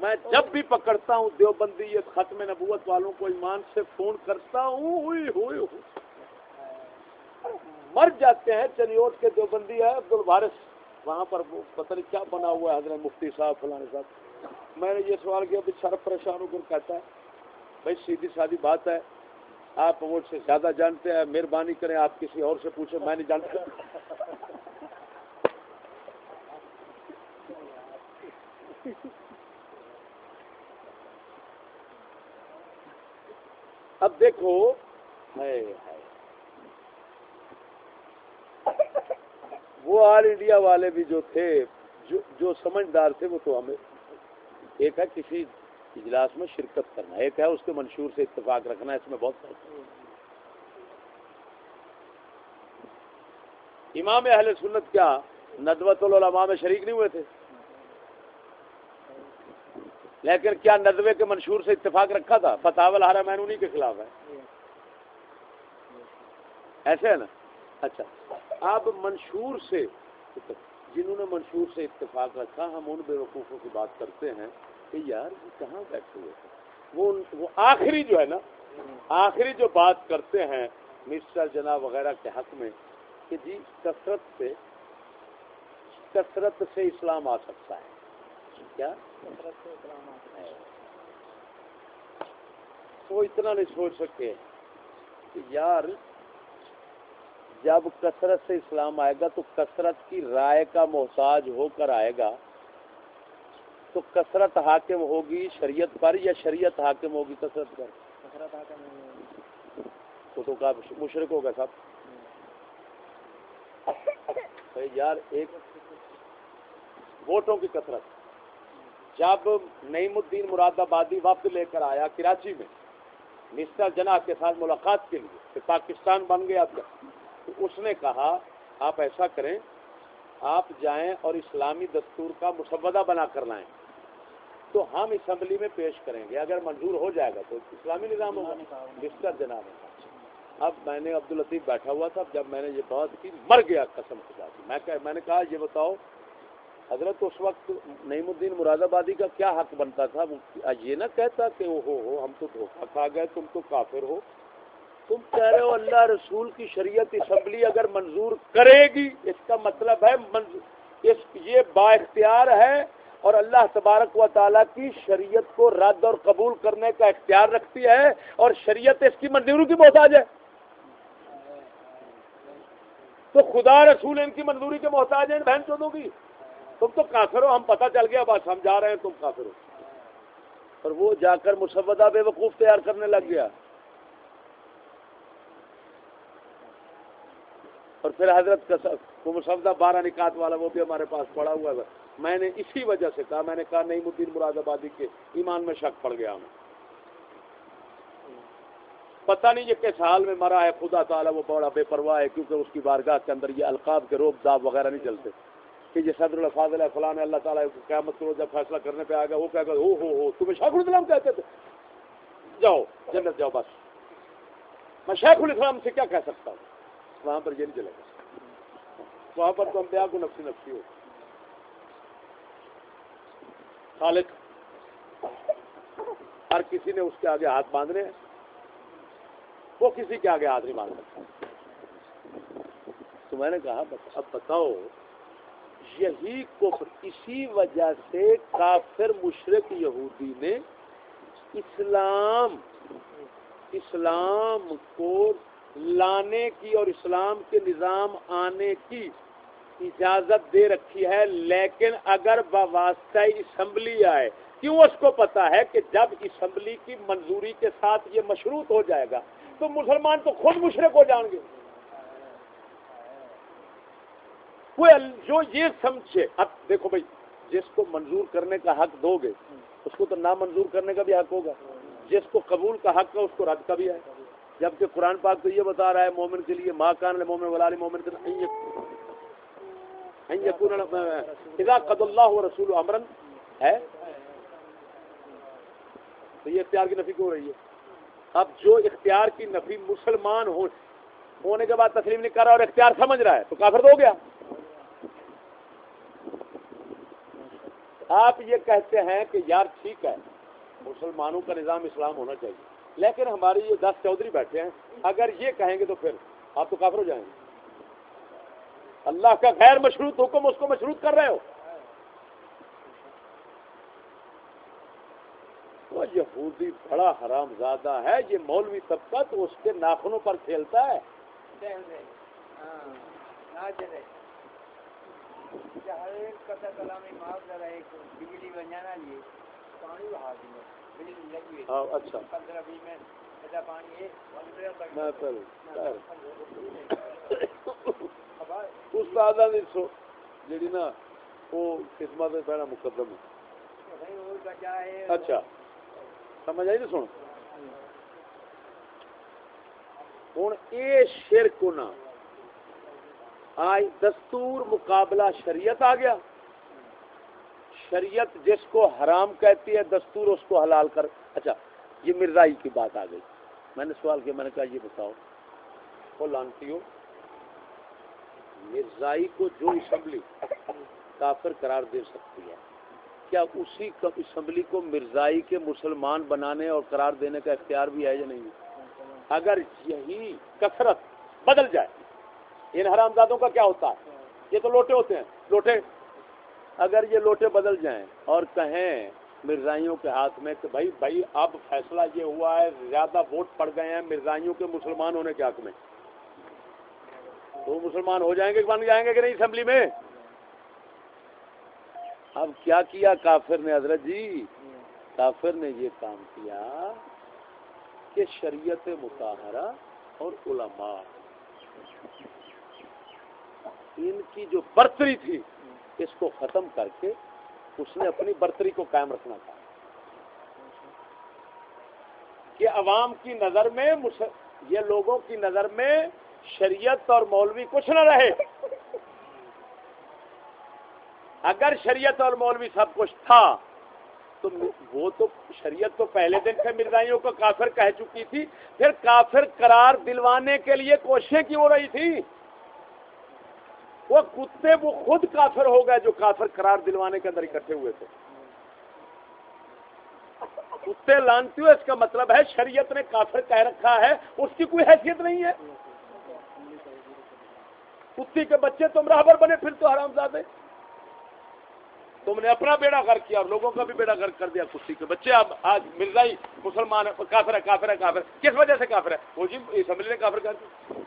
میں جب بھی پکڑتا ہوں، دیوبندی ختم نبوت والوں کو ایمان سے فون کرتا ہوں، ہوئی ہوئی مر جاتے ہیں چنیوٹ کے دیوبندی ہے، عبد الوارث۔ وہاں پر پتہ نہیں کیا بنا ہوا ہے، حضرت مفتی صاحب فلانے صاحب۔ میں نے یہ سوال کیا بھی سر پریشان ہو کر کہتا ہے، بھائی سیدھی سادھی بات ہے، آپ مجھ سے زیادہ جانتے ہیں، مہربانی کریں آپ کسی اور سے پوچھیں، میں نہیں جانتا۔ اب دیکھو۔ وہ آل انڈیا والے بھی جو تھے، جو جو سمجھدار تھے، وہ تو ہمیں ایک ہے کسی اجلاس میں شرکت کرنا، ایک ہے اس کے منشور سے اتفاق رکھنا، اس میں بہت فرق امام اہل سنت کیا؟ ندوت العلماء میں شریک نہیں ہوئے تھے؟ لیکن کیا ندوے کے منشور سے اتفاق رکھا تھا؟ فتح الحرمین انہی کے خلاف ہے۔ ایسے ہے نا؟ اچھا۔ اب منشور سے جنہوں نے منشور سے اتفاق رکھا، ہم ان بے وقوفوں کی بات کرتے ہیں کہ یار یہ کہاں بیٹھے ہوئے تھے وہ وہ آخری جو ہے نا، آخری جو بات کرتے ہیں مسٹر جناب وغیرہ کے حق میں کہ جی کثرت سے کثرت سے اسلام آ سکتا ہے۔ کیا؟ وہ اتنا نہیں سوچ سکے کہ یار جب کثرت سے اسلام آئے گا تو کثرت کی رائے کا محتاج ہو کر آئے گا۔ تو کثرت حاکم ہوگی شریعت پر یا شریعت حاکم ہوگی کثرت پر؟ کثرت حاکم تو کا مشرق ہوگا صاحب یار ایک۔ ووٹوں کی کثرت۔ جب نعیم الدین مراد آبادی وقت لے کر آیا کراچی میں، مسٹر جناح کے ساتھ ملاقات کے لیے کہ پاکستان بن گیا تو اس نے کہا، آپ ایسا کریں، آپ جائیں اور اسلامی دستور کا مسودہ بنا کر لائیں۔ تو ہم اسمبلی میں پیش کریں گے، اگر منظور ہو جائے گا تو اسلامی نظام ہوگا۔ مسٹر جناب اب میں نے عبدالطیف بیٹھا ہوا تھا جب میں نے یہ بات کی، مر گیا قسم خدا کی میں میں نے کہا، یہ بتاؤ حضرت اس وقت نعیم الدین مراد آبادی کا کیا حق بنتا تھا؟ یہ نہ کہتا کہ وہ ہو ہو، ہم تو دھوکہ کھا گئے، تم تو کافر ہو۔ تم کہہ رہے ہو اللہ رسول کی شریعت اسمبلی اگر منظور کرے گی، اس کا مطلب ہے اس، یہ با اختیار ہے اور اللہ تبارک و تعالیٰ کی شریعت کو رد اور قبول کرنے کا اختیار رکھتی ہے اور شریعت اس کی منظوروں کی محتاج ہے۔ تو خدا رسول ان کی منظوری کے محتاج ہیں بہن چودوں کی۔ تم تو کافر ہو، ہم پتہ چل گیا، بس ہم جا رہے ہیں، تم کافر ہو۔ اور وہ جا کر مسودہ بے وقوف تیار کرنے لگ گیا۔ اور پھر حضرت کا وہ مسودہ بارہ نکات والا، وہ بھی ہمارے پاس پڑا ہوا ہے میں نے اسی وجہ سے کہا، میں نے کہا نہیں الدین مراد آبادی کے ایمان میں شک پڑ گیا ہوں۔ پتہ نہیں یہ کس حال میں مرا ہے، خدا تعالیٰ وہ بڑا بے پرواہ ہے، کیونکہ اس کی بارگاہ کے اندر یہ القاب کے روب داب وغیرہ نہیں چلتے کہ یہ صدر الفاظ علیہ فلاں اللہ تعالیٰ قیامت کرو جب فیصلہ کرنے پہ آ گیا، وہ کہہ گا او ہو ہو، تمہیں شیخ الاسلام کہتے تھے. جاؤ، جنت جاؤ، بس۔ میں شیخ الاسلام سے کیا کہہ سکتا ہوں؟ وہاں پر یہ نہیں چلے گا۔ وہاں پر تو ہم کو نفسی نفسی ہو۔ خالق، ہر کسی نے اس کے آگے ہاتھ باندھنے وہ کسی کے آگے ہاتھ نہیں باندھ سکتا۔ تو میں نے کہا، بس اب بتاؤ یہی کفر اسی وجہ سے کافر مشرق یہودی نے اسلام اسلام کو لانے کی اور اسلام کے نظام آنے کی اجازت دے رکھی ہے، لیکن اگر بواسطہ اسمبلی آئے، کیوں اس کو پتا ہے کہ جب اسمبلی کی منظوری کے ساتھ یہ مشروط ہو جائے گا؟ تو مسلمان تو خود مشرق ہو جائیں گے۔ جو یہ سمجھے اب دیکھو بھائی، جس کو منظور کرنے کا حق دو گے، اس کو تو نامنظور کرنے کا بھی حق ہوگا۔ جس کو قبول کا حق ہے، اس کو رد کا بھی ہے۔ جبکہ قرآن پاک تو یہ بتا رہا ہے، مومن کے لیے ماں کان مومن ولا مومن کے قد اللہ رسول امرن، ہے؟ تو یہ اختیار کی نفی کیوں ہو رہی ہے؟ اب جو اختیار کی نفی مسلمان ہونے کے بعد تسلیم نہیں کر رہا اور اختیار سمجھ رہا ہے، تو کافر تو ہو گیا۔ آپ یہ کہتے ہیں کہ یار ٹھیک ہے، مسلمانوں کا نظام اسلام ہونا چاہیے۔ لیکن ہماری یہ دس چودھری بیٹھے ہیں، اگر یہ کہیں گے تو پھر آپ تو کافر ہو جائیں گے۔ اللہ کا غیر مشروط حکم اس کو مشروط کر رہے ہو۔ وہ یہودی بڑا حرام زیادہ ہے، یہ مولوی طبقہ تو اس کے ناخنوں پر کھیلتا ہے۔ اچھا جی نا وہ قسمت پہنا مقدم اچھا سمجھ آئی نا سن ہوں یہ شرک نہ آج دستور مقابلہ شریعت آ گیا۔ شریعت جس کو حرام کہتی ہے، دستور اس کو حلال کر۔ اچھا یہ مرزائی کی بات آ گئی۔ میں نے سوال کیا، میں نے کہا یہ بتاؤ۔ وہ لانتی ہو۔ مرزائی کو جو اسمبلی کافر قرار دے سکتی ہے، کیا اسی اسمبلی کو مرزائی کے مسلمان بنانے اور قرار دینے کا اختیار بھی ہے یا نہیں؟ اگر یہی کثرت بدل جائے ان حرام زادوں کا کیا ہوتا ہے؟ یہ تو لوٹے ہوتے ہیں۔ لوٹے؟ اگر یہ لوٹے بدل جائیں اور کہیں مرزائیوں کے ہاتھ میں کہ بھائی بھائی، اب فیصلہ یہ ہوا ہے، زیادہ ووٹ پڑ گئے ہیں، مرزائیوں کے مسلمان ہونے کے حق میں۔ تو مسلمان ہو جائیں گے بن جائیں گے کہ نہیں اسمبلی میں؟ اب کیا کیا کافر نے حضرت جی؟ کافر نے یہ کام کیا کہ شریعت مطالعہ اور علماء۔ ان کی جو برتری تھی، اس کو ختم کر کے اس نے اپنی برتری کو قائم رکھنا تھا۔ کہ عوام کی نظر میں یہ لوگوں کی نظر میں شریعت اور مولوی کچھ نہ رہے۔ اگر شریعت اور مولوی سب کچھ تھا، تو وہ تو شریعت تو پہلے دن سے مرزائیوں کو کافر کہہ چکی تھی۔ پھر کافر قرار دلوانے کے لیے کوششیں کی ہو رہی تھی وہ کتے وہ خود کافر ہو گئے جو کافر قرار دلوانے کے اندر اکٹھے ہوئے تھے۔ کتے لانتی ہو، اس کا مطلب ہے شریعت نے کافر کہہ رکھا ہے، اس کی کوئی حیثیت نہیں ہے۔ کتی کے بچے تم راہبر بنے، پھر تو حرام زادے۔ تم نے اپنا بیڑا گھر کیا اور لوگوں کا بھی بیڑا گھر کر دیا کسی کے بچے۔ اب آج مرزائی مسلمان ہے، کافر ہے کافر ہے، کافر۔ کس وجہ سے کافر ہے؟ وہ جی اسمبلی نے کافر کر دیا۔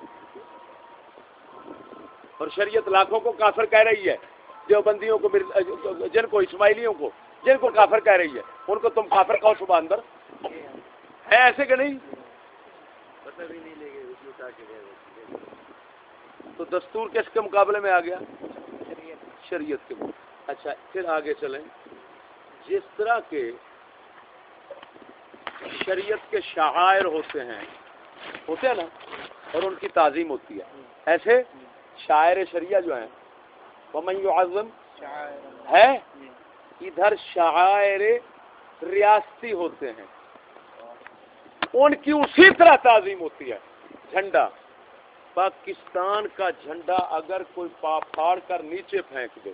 اور شریعت لاکھوں کو کافر کہہ رہی ہے جو بندیوں کو جن کو، اسماعیلیوں کو، جن کو کافر کہہ رہی ہے، ان کو تم کافر کہو صبح اندر۔ ہے ایسے کہ نہیں؟ تو دستور کس کے مقابلے میں آ گیا؟ شریعت کے اچھا پھر آگے چلیں۔ جس طرح کے شریعت کے شاعر ہوتے ہیں ہوتے ہیں نا، اور ان کی تعظیم ہوتی ہے۔ ایسے شاعر شریعہ جو ہیں ومن يعظم ہے؟ ادھر شاعر ریاستی ہوتے ہیں۔ ان کی اسی طرح تعظیم ہوتی ہے۔ جھنڈا۔ پاکستان کا جھنڈا اگر کوئی پا پھاڑ کر نیچے پھینک دے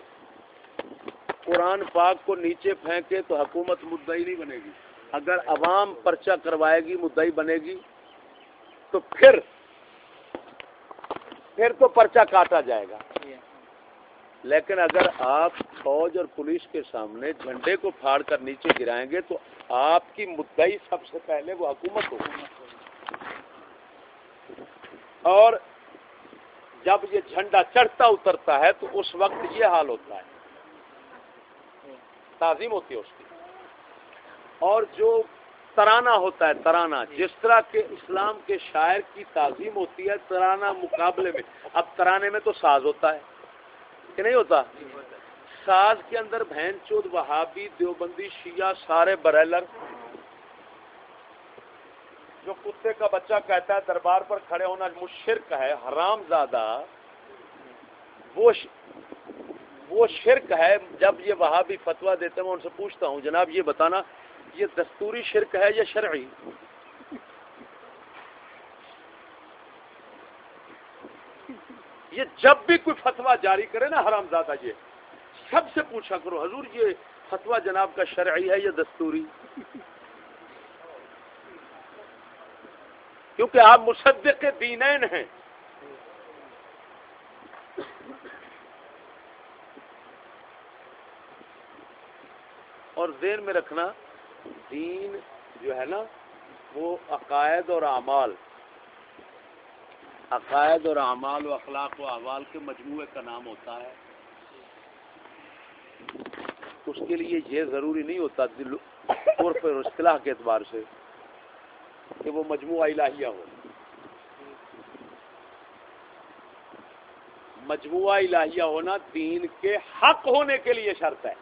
قرآن پاک کو نیچے پھینکے تو حکومت مدعی نہیں بنے گی۔ اگر عوام پرچہ کروائے گی مدعی بنے گی تو پھر پھر تو پرچہ کاٹا جائے گا۔ لیکن اگر آپ فوج اور پولیس کے سامنے جھنڈے کو پھاڑ کر نیچے گرائیں گے تو آپ کی مدعی سب سے پہلے وہ حکومت ہوگی۔ اور جب یہ جھنڈا چڑھتا اترتا ہے تو اس وقت یہ حال ہوتا ہے۔ تعظیم ہوتی ہے اس کی۔ اور جو ترانہ ہوتا ہے، ترانہ۔ جس طرح کے اسلام کے شاعر کی تعظیم ہوتی ہے ترانہ مقابلے میں۔ اب ترانے میں تو ساز ہوتا ہے، کہ نہیں ہوتا؟ ساز کے اندر بہن چود، وہابی، دیوبندی، شیعہ، سارے بریلر جو کتے کا بچہ کہتا ہے، دربار پر کھڑے ہونا مشرک ہے حرام زادہ وہ وہ شرک ہے۔ جب یہ وہاں بھی فتوا دیتے میں ان سے پوچھتا ہوں، جناب یہ بتانا یہ دستوری شرک ہے یا شرعی؟ یہ جب بھی کوئی فتوا جاری کرے نا حرام زادہ یہ، سب سے پوچھا کرو، حضور یہ فتوا جناب کا شرعی ہے یا دستوری؟ کیونکہ آپ مصدق دینین ہیں۔ اور ذہن میں رکھنا دین جو ہے نا، وہ عقائد اور اعمال، عقائد اور اعمال و اخلاق و احوال کے مجموعے کا نام ہوتا ہے۔ اس کے لیے یہ ضروری نہیں ہوتا دل عرف اور اصطلاح کے اعتبار سے کہ وہ مجموعہ الہیہ ہو۔ مجموعہ الہیہ ہونا دین کے حق ہونے کے لیے شرط ہے۔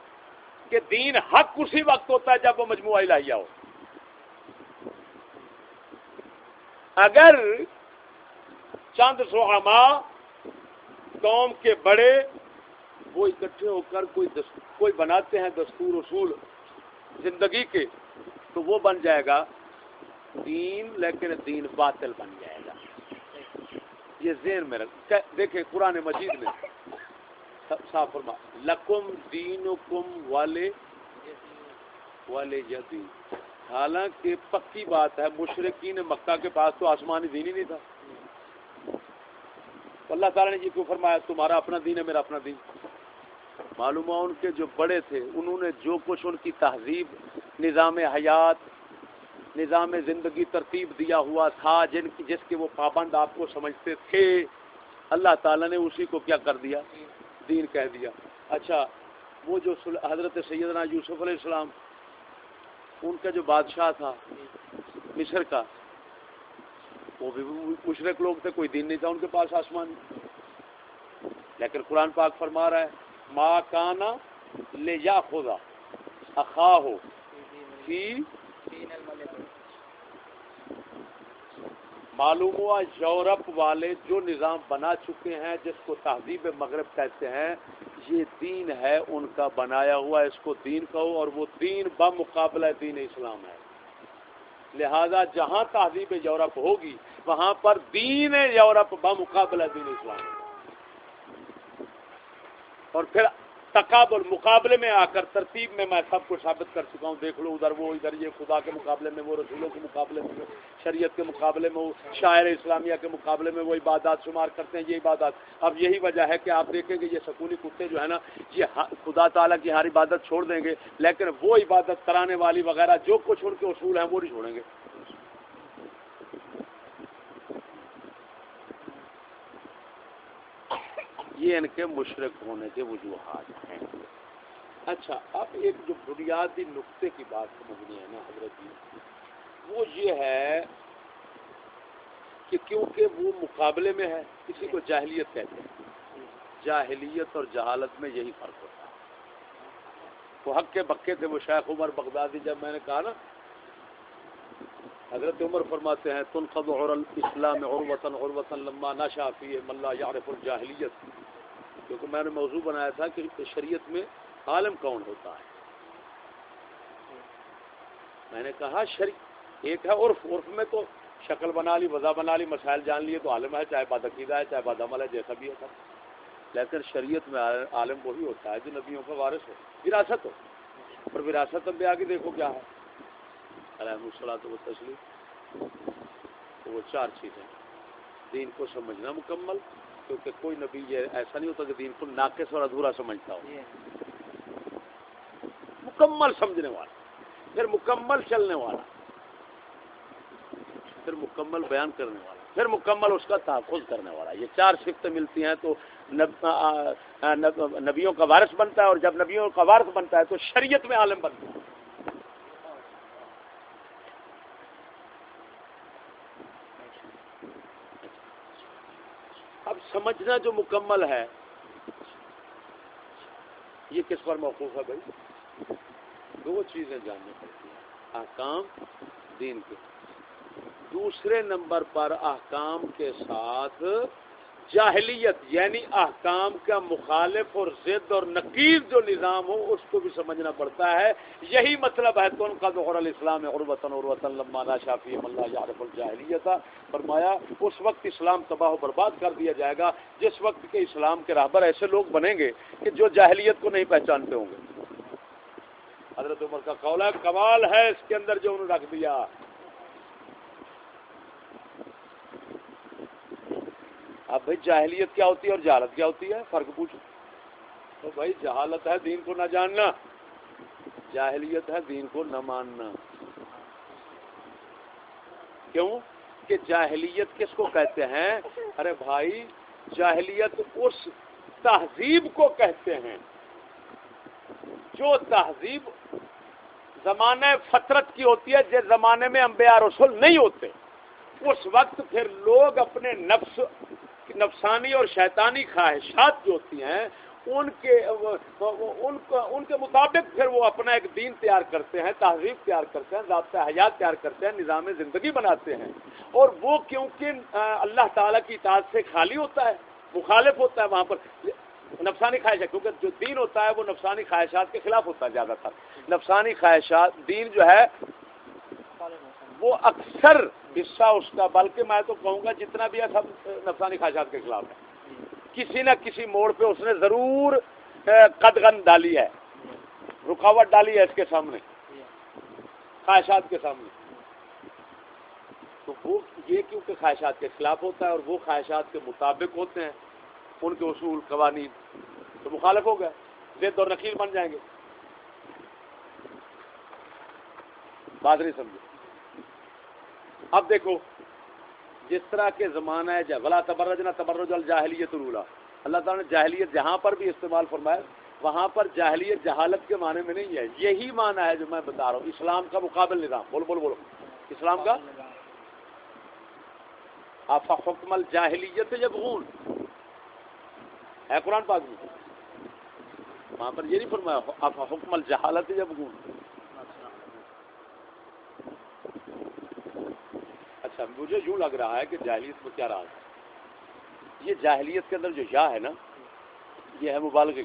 کہ دین حق اسی وقت ہوتا ہے جب وہ مجموعہ الہیہ ہو۔ اگر چند سو قوم کے بڑے وہ اکٹھے ہو کر کوئی کوئی بناتے ہیں دستور اصول زندگی کے، تو وہ بن جائے گا۔ دین، لیکن دین باطل بن جائے گا۔ یہ ذہن میں رکھ دیکھیں قرآن مجید میں۔ صاف فرما۔ لکم دین کم والے والے جدی حالانکہ پکی بات ہے مشرقین مکہ کے پاس تو آسمانی دین ہی نہیں تھا۔ اللہ تعالیٰ نے یہ کیوں فرمایا، تمہارا اپنا دین ہے، میرا اپنا دین۔ معلوم ان کے جو بڑے تھے، انہوں نے جو کچھ ان کی تہذیب، نظام حیات، نظام زندگی ترتیب دیا ہوا تھا، جن کی جس کے وہ پابند آپ کو سمجھتے تھے، اللہ تعالیٰ نے اسی کو کیا کر دیا؟ دین کہہ دیا۔ اچھا وہ جو حضرت سیدنا یوسف علیہ السلام، ان کا جو بادشاہ تھا، مصر کا، وہ بھی مشرق لوگ تھے، کوئی دین نہیں تھا ان کے پاس آسمان۔ لیکن قرآن پاک فرما رہا ہے ماں کانا لے جا خدا اخا ہو معلوم ہوا یورپ والے جو نظام بنا چکے ہیں، جس کو تہذیب مغرب کہتے ہیں، یہ دین ہے، ان کا بنایا ہوا اس کو دین کہو، اور وہ دین بمقابلہ دین اسلام ہے۔ لہذا جہاں تہذیب یورپ ہوگی، وہاں پر دین یورپ بمقابلہ دین اسلام ہے۔ اور پھر تقابل مقابلے میں آ کر ترتیب میں میں سب کو ثابت کر چکا ہوں۔ دیکھ لو ادھر وہ، ادھر یہ، خدا کے مقابلے میں، وہ رسولوں کے مقابلے میں، شریعت کے مقابلے میں، وہ شاعر اسلامیہ کے مقابلے میں وہ عبادات شمار کرتے ہیں، یہ عبادات۔ اب یہی وجہ ہے کہ آپ دیکھیں گے یہ سکونی کتے جو ہے نا، یہ خدا تعالیٰ کی ہر عبادت چھوڑ دیں گے، لیکن وہ عبادت کرانے والی وغیرہ جو کچھ ان کے اصول ہیں وہ نہیں چھوڑیں گے۔ یہ ان کے مشرق ہونے کے وجوہات ہیں۔ اچھا اب ایک جو بنیادی نقطے کی بات سمجھنی ہے نا حضرت جی وہ یہ ہے کہ کیونکہ وہ مقابلے میں ہے کسی کو جاہلیت کہتے ہیں۔ جاہلیت اور جہالت میں یہی فرق ہوتا ہے۔ وہ حق کے بکے تھے وہ شیخ عمر بغدادی، جب میں نے کہا نا حضرت عمر فرماتے ہیں، تنقض اور الاسلام عروتن عروتن لما نشا فی ملا یعرف الجاہلیت کیونکہ میں نے موضوع بنایا تھا کہ شریعت میں عالم کون ہوتا ہے۔ میں نے کہا، شری، ایک ہے عرف عرف میں تو شکل بنا لی، وضع بنا لی، مسائل جان لیے تو عالم ہے، چاہے بادقیدہ ہے، چاہے باد عمل ہے، جیسا بھی ہے۔ سب لیکن شریعت میں عالم وہی ہوتا ہے جو نبیوں کا وارث ہو۔ وراثت ہو۔ اور وراثت اب بھی آگے دیکھو کیا ہے۔ الحمد السلام و تسلیم تو وہ چار چیزیں دین کو سمجھنا مکمل کیونکہ کوئی نبی یہ ایسا نہیں ہوتا کہ دین کو ناقص اور ادھورا سمجھتا ہو۔ مکمل سمجھنے والا پھر مکمل چلنے والا پھر مکمل بیان کرنے والا پھر مکمل اس کا تحفظ کرنے والا۔ یہ چار سفتیں ملتی ہیں تو نبیوں کا وارث بنتا ہے اور جب نبیوں کا وارث بنتا ہے تو شریعت میں عالم بنتا ہے اب سمجھنا جو مکمل ہے۔ یہ کس پر موقوف ہے بھائی؟ دو چیزیں جاننی پڑتی ہیں۔ احکام دین کے۔ دوسرے نمبر پر احکام کے ساتھ جاہلیت یعنی احکام کا مخالف اور ضد اور نقیب جو نظام ہو، اس کو بھی سمجھنا پڑتا ہے۔ یہی مطلب ہے تو ان کا ظہر الاسلام عربتاً عروتاً اب بھائی جاہلیت کیا ہوتی ہے اور جہالت کیا ہوتی ہے؟ فرق پوچھو۔ تو بھائی جہالت ہے دین کو نہ جاننا۔ جاہلیت ہے دین کو نہ ماننا۔ کیوں؟ کہ جاہلیت کس کو کہتے ہیں؟ ارے بھائی، جاہلیت اس تہذیب کو کہتے ہیں۔ جو تہذیب زمانے فطرت کی ہوتی ہے، جس زمانے میں انبیاء رسول نہیں ہوتے۔ اس وقت پھر لوگ اپنے نفس نفسانی اور شیطانی خواہشات جو ہوتی ہیں، ان کے، ان ان کے مطابق پھر وہ اپنا ایک دین تیار کرتے ہیں، تہذیب تیار کرتے ہیں، ضابطہ حیات تیار کرتے ہیں، نظام زندگی بناتے ہیں۔ اور وہ کیونکہ اللہ تعالیٰ کی اطاعت سے خالی ہوتا ہے، مخالف ہوتا ہے، وہاں پر نفسانی خواہش ہے، کیونکہ جو دین ہوتا ہے، وہ نفسانی خواہشات کے خلاف ہوتا ہے زیادہ تر۔ نفسانی خواہشات، دین جو ہے وہ اکثر حصہ اس کا، بلکہ میں تو کہوں گا جتنا بھی ہے سب نفسانی خواہشات کے خلاف ہے۔ کسی نہ کسی موڑ پہ اس نے ضرور قدغن ڈالی ہے۔ رکاوٹ ڈالی ہے اس کے سامنے۔ خواہشات کے سامنے۔ تو وہ یہ کیونکہ خواہشات کے خلاف ہوتا ہے اور وہ خواہشات کے مطابق ہوتے ہیں، ان کے اصول، قوانین تو مخالف ہو گئے، زد اور نقیل بن جائیں گے۔ بات نہیں سمجھے۔ اب دیکھو، جس طرح کے زمانہ ہے بلا تبرجنا تبرج الجاہلیت رولا اللہ تعالیٰ نے جاہلیت جہاں پر بھی استعمال فرمایا، وہاں پر جاہلیت جہالت کے معنی میں نہیں ہے۔ یہی معنی ہے جو میں بتا رہا ہوں، اسلام کا مقابل نظام۔ بولو بولو بولو۔ اسلام کا؟ آفا حکم الجاہلیت یبغون ہے قرآن پاک میں؟ وہاں پر یہ نہیں فرمایا آفا حکم الجہالت یبغون اچھا مجھے یوں لگ رہا ہے کہ جاہلیت میں کیا راز ہے؟ یہ جاہلیت کے اندر جو یا ہے نا، یہ ہے مبالغے۔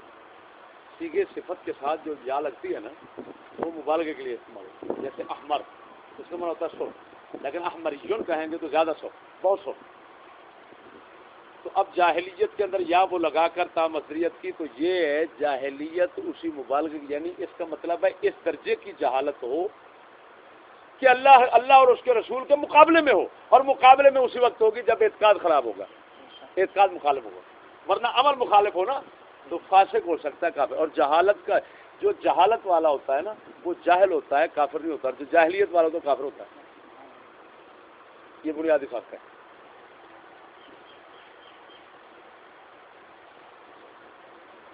سیگے صفت کے ساتھ جو یا لگتی ہے نا، وہ مبالغے کے لیے استعمال ہوتی ہے۔ جیسے احمر، اس کا من ہوتا ہے سو۔ لیکن احمر یون کہیں گے تو زیادہ سو، بہت سو۔ تو اب جاہلیت کے اندر یا وہ لگا کر تا مصریت کی، تو یہ ہے جاہلیت اسی مبالغ یعنی اس کا مطلب ہے اس درجے کی جہالت ہو کہ اللہ اللہ اور اس کے رسول کے مقابلے میں ہو اور مقابلے میں اسی وقت ہوگی جب اعتقاد خراب ہوگا۔ اعتقاد مخالف ہوگا۔ ورنہ عمل مخالف ہو نا تو فاسق ہو سکتا ہے کافر۔ اور جہالت کا جو جہالت والا ہوتا ہے نا، وہ جاہل ہوتا ہے، کافر نہیں ہوتا۔ جو جاہلیت والا تو کافر ہوتا ہے۔ یہ بنیادی فرق ہے۔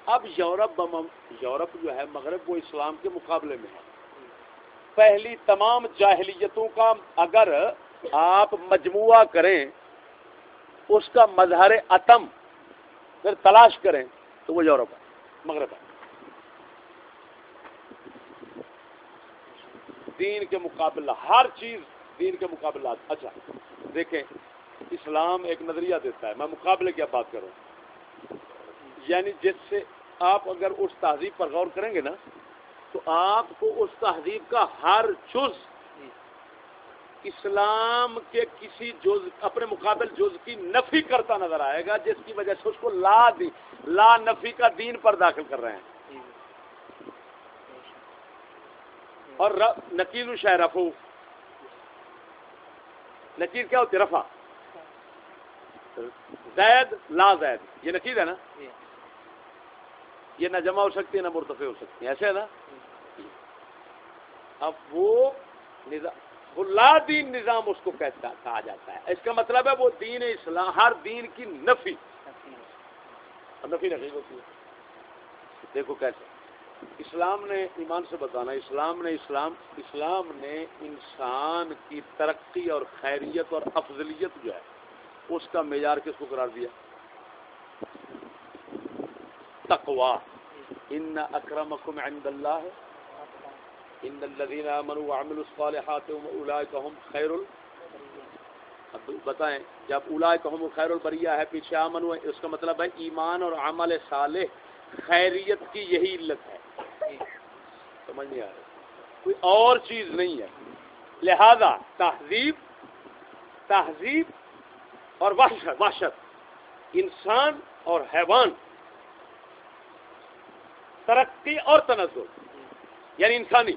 اب یورپ یورپ جو ہے، مغرب وہ اسلام کے مقابلے میں ہے۔ پہلی تمام جاہلیتوں کا اگر آپ مجموعہ کریں، اس کا مظہر اتم پھر تلاش کریں تو وہ یورپ ہے، مغرب ہے۔ دین کے مقابلہ، ہر چیز دین کے مقابلہ۔ اچھا دیکھیں، اسلام ایک نظریہ دیتا ہے۔ میں مقابلے کی بات کروں۔ یعنی جس سے آپ اگر اس تہذیب پر غور کریں گے نا تو آپ کو اس تہذیب کا ہر جز اسلام کے کسی جز اپنے مقابل جز کی نفی کرتا نظر آئے گا جس کی وجہ سے اس کو لا دی لا نفی کا دین پر داخل کر رہے ہیں۔ اور نکیل شہ رفو نکیر کیا ہوتی رفا زید لا زید. یہ نکیر ہے نا؟ یہ نہ جمع ہو سکتی ہے نہ مرتفع ہو سکتی ہے۔ ایسے ہے نا؟ اب وہ لا دین نظام اس کو کہتا کہا جاتا ہے۔ اس کا مطلب ہے وہ دین اسلام ہر دین کی نفی۔ نفی نفی ہوتی ہے۔ دیکھو کیسے۔ اسلام نے ایمان سے بتانا اسلام نے اسلام اسلام نے انسان کی ترقی اور خیریت اور افضلیت جو ہے، اس کا معیار کس کو قرار دیا؟ تقوا ان اکرمکم عند اللہ ہے ان الذين امنوا وعملوا الصالحات اولئك هم خير اب بتائیں، جب اولئك هم خیر البریہ ہے، پیچھے امن اس کا مطلب ہے ایمان اور عمل صالح، خیریت کی یہی علت ہے۔ سمجھ نہیں آ رہا۔ کوئی اور چیز نہیں ہے۔ لہذا تہذیب تہذیب اور وحشت وحشت۔ انسان اور حیوان۔ ترقی اور تنزل۔ یعنی انسانی۔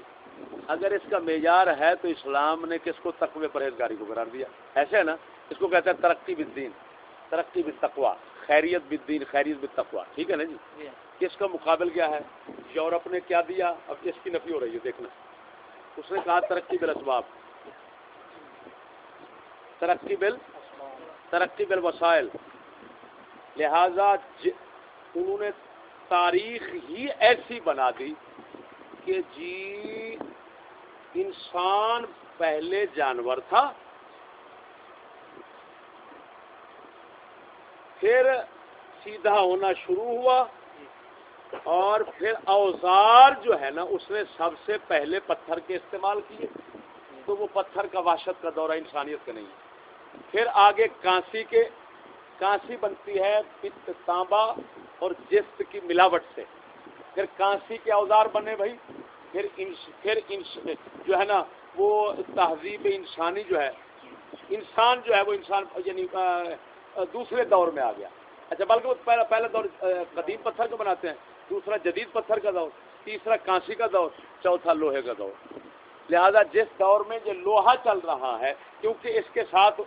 اگر اس کا معیار ہے تو اسلام نے کس کو تقوی پرہیزگاری کو قرار دیا؟ ایسے ہے نا اس کو کہتے ہیں ترقی بالدین ترقی بالتقوا خیریت بالدین خیریت بالتقوا ٹھیک ہے نا جی؟ کس کا مقابل کیا ہے؟ یورپ نے کیا دیا؟ اب اس کی نفی ہو رہی ہے دیکھنا۔ اس نے کہا ترقی بل اسباب ترقی بل ترقی بل وسائل لہذا انہوں نے تاریخ ہی ایسی بنا دی کہ جی انسان پہلے جانور تھا۔ پھر سیدھا ہونا شروع ہوا۔ اور پھر اوزار جو ہے نا، اس نے سب سے پہلے پتھر کے استعمال کیے۔ تو وہ پتھر کا واشت کا دورہ انسانیت کا نہیں پھر آگے کانسی کے، کانسی بنتی ہے پت تانبا اور جست کی ملاوٹ سے۔ پھر کانسی کے اوزار بنے بھائی۔ پھر انس پھر انس، جو ہے نا، وہ تہذیب انسانی جو ہے، انسان جو ہے وہ انسان یعنی دوسرے دور میں آ گیا۔ اچھا بلکہ وہ پہلا پہلا دور قدیم پتھر کو بناتے ہیں؟ دوسرا جدید پتھر کا دور، تیسرا کانسی کا دور، چوتھا لوہے کا دور۔ لہذا جس دور میں یہ لوہا چل رہا ہے، کیونکہ اس کے ساتھ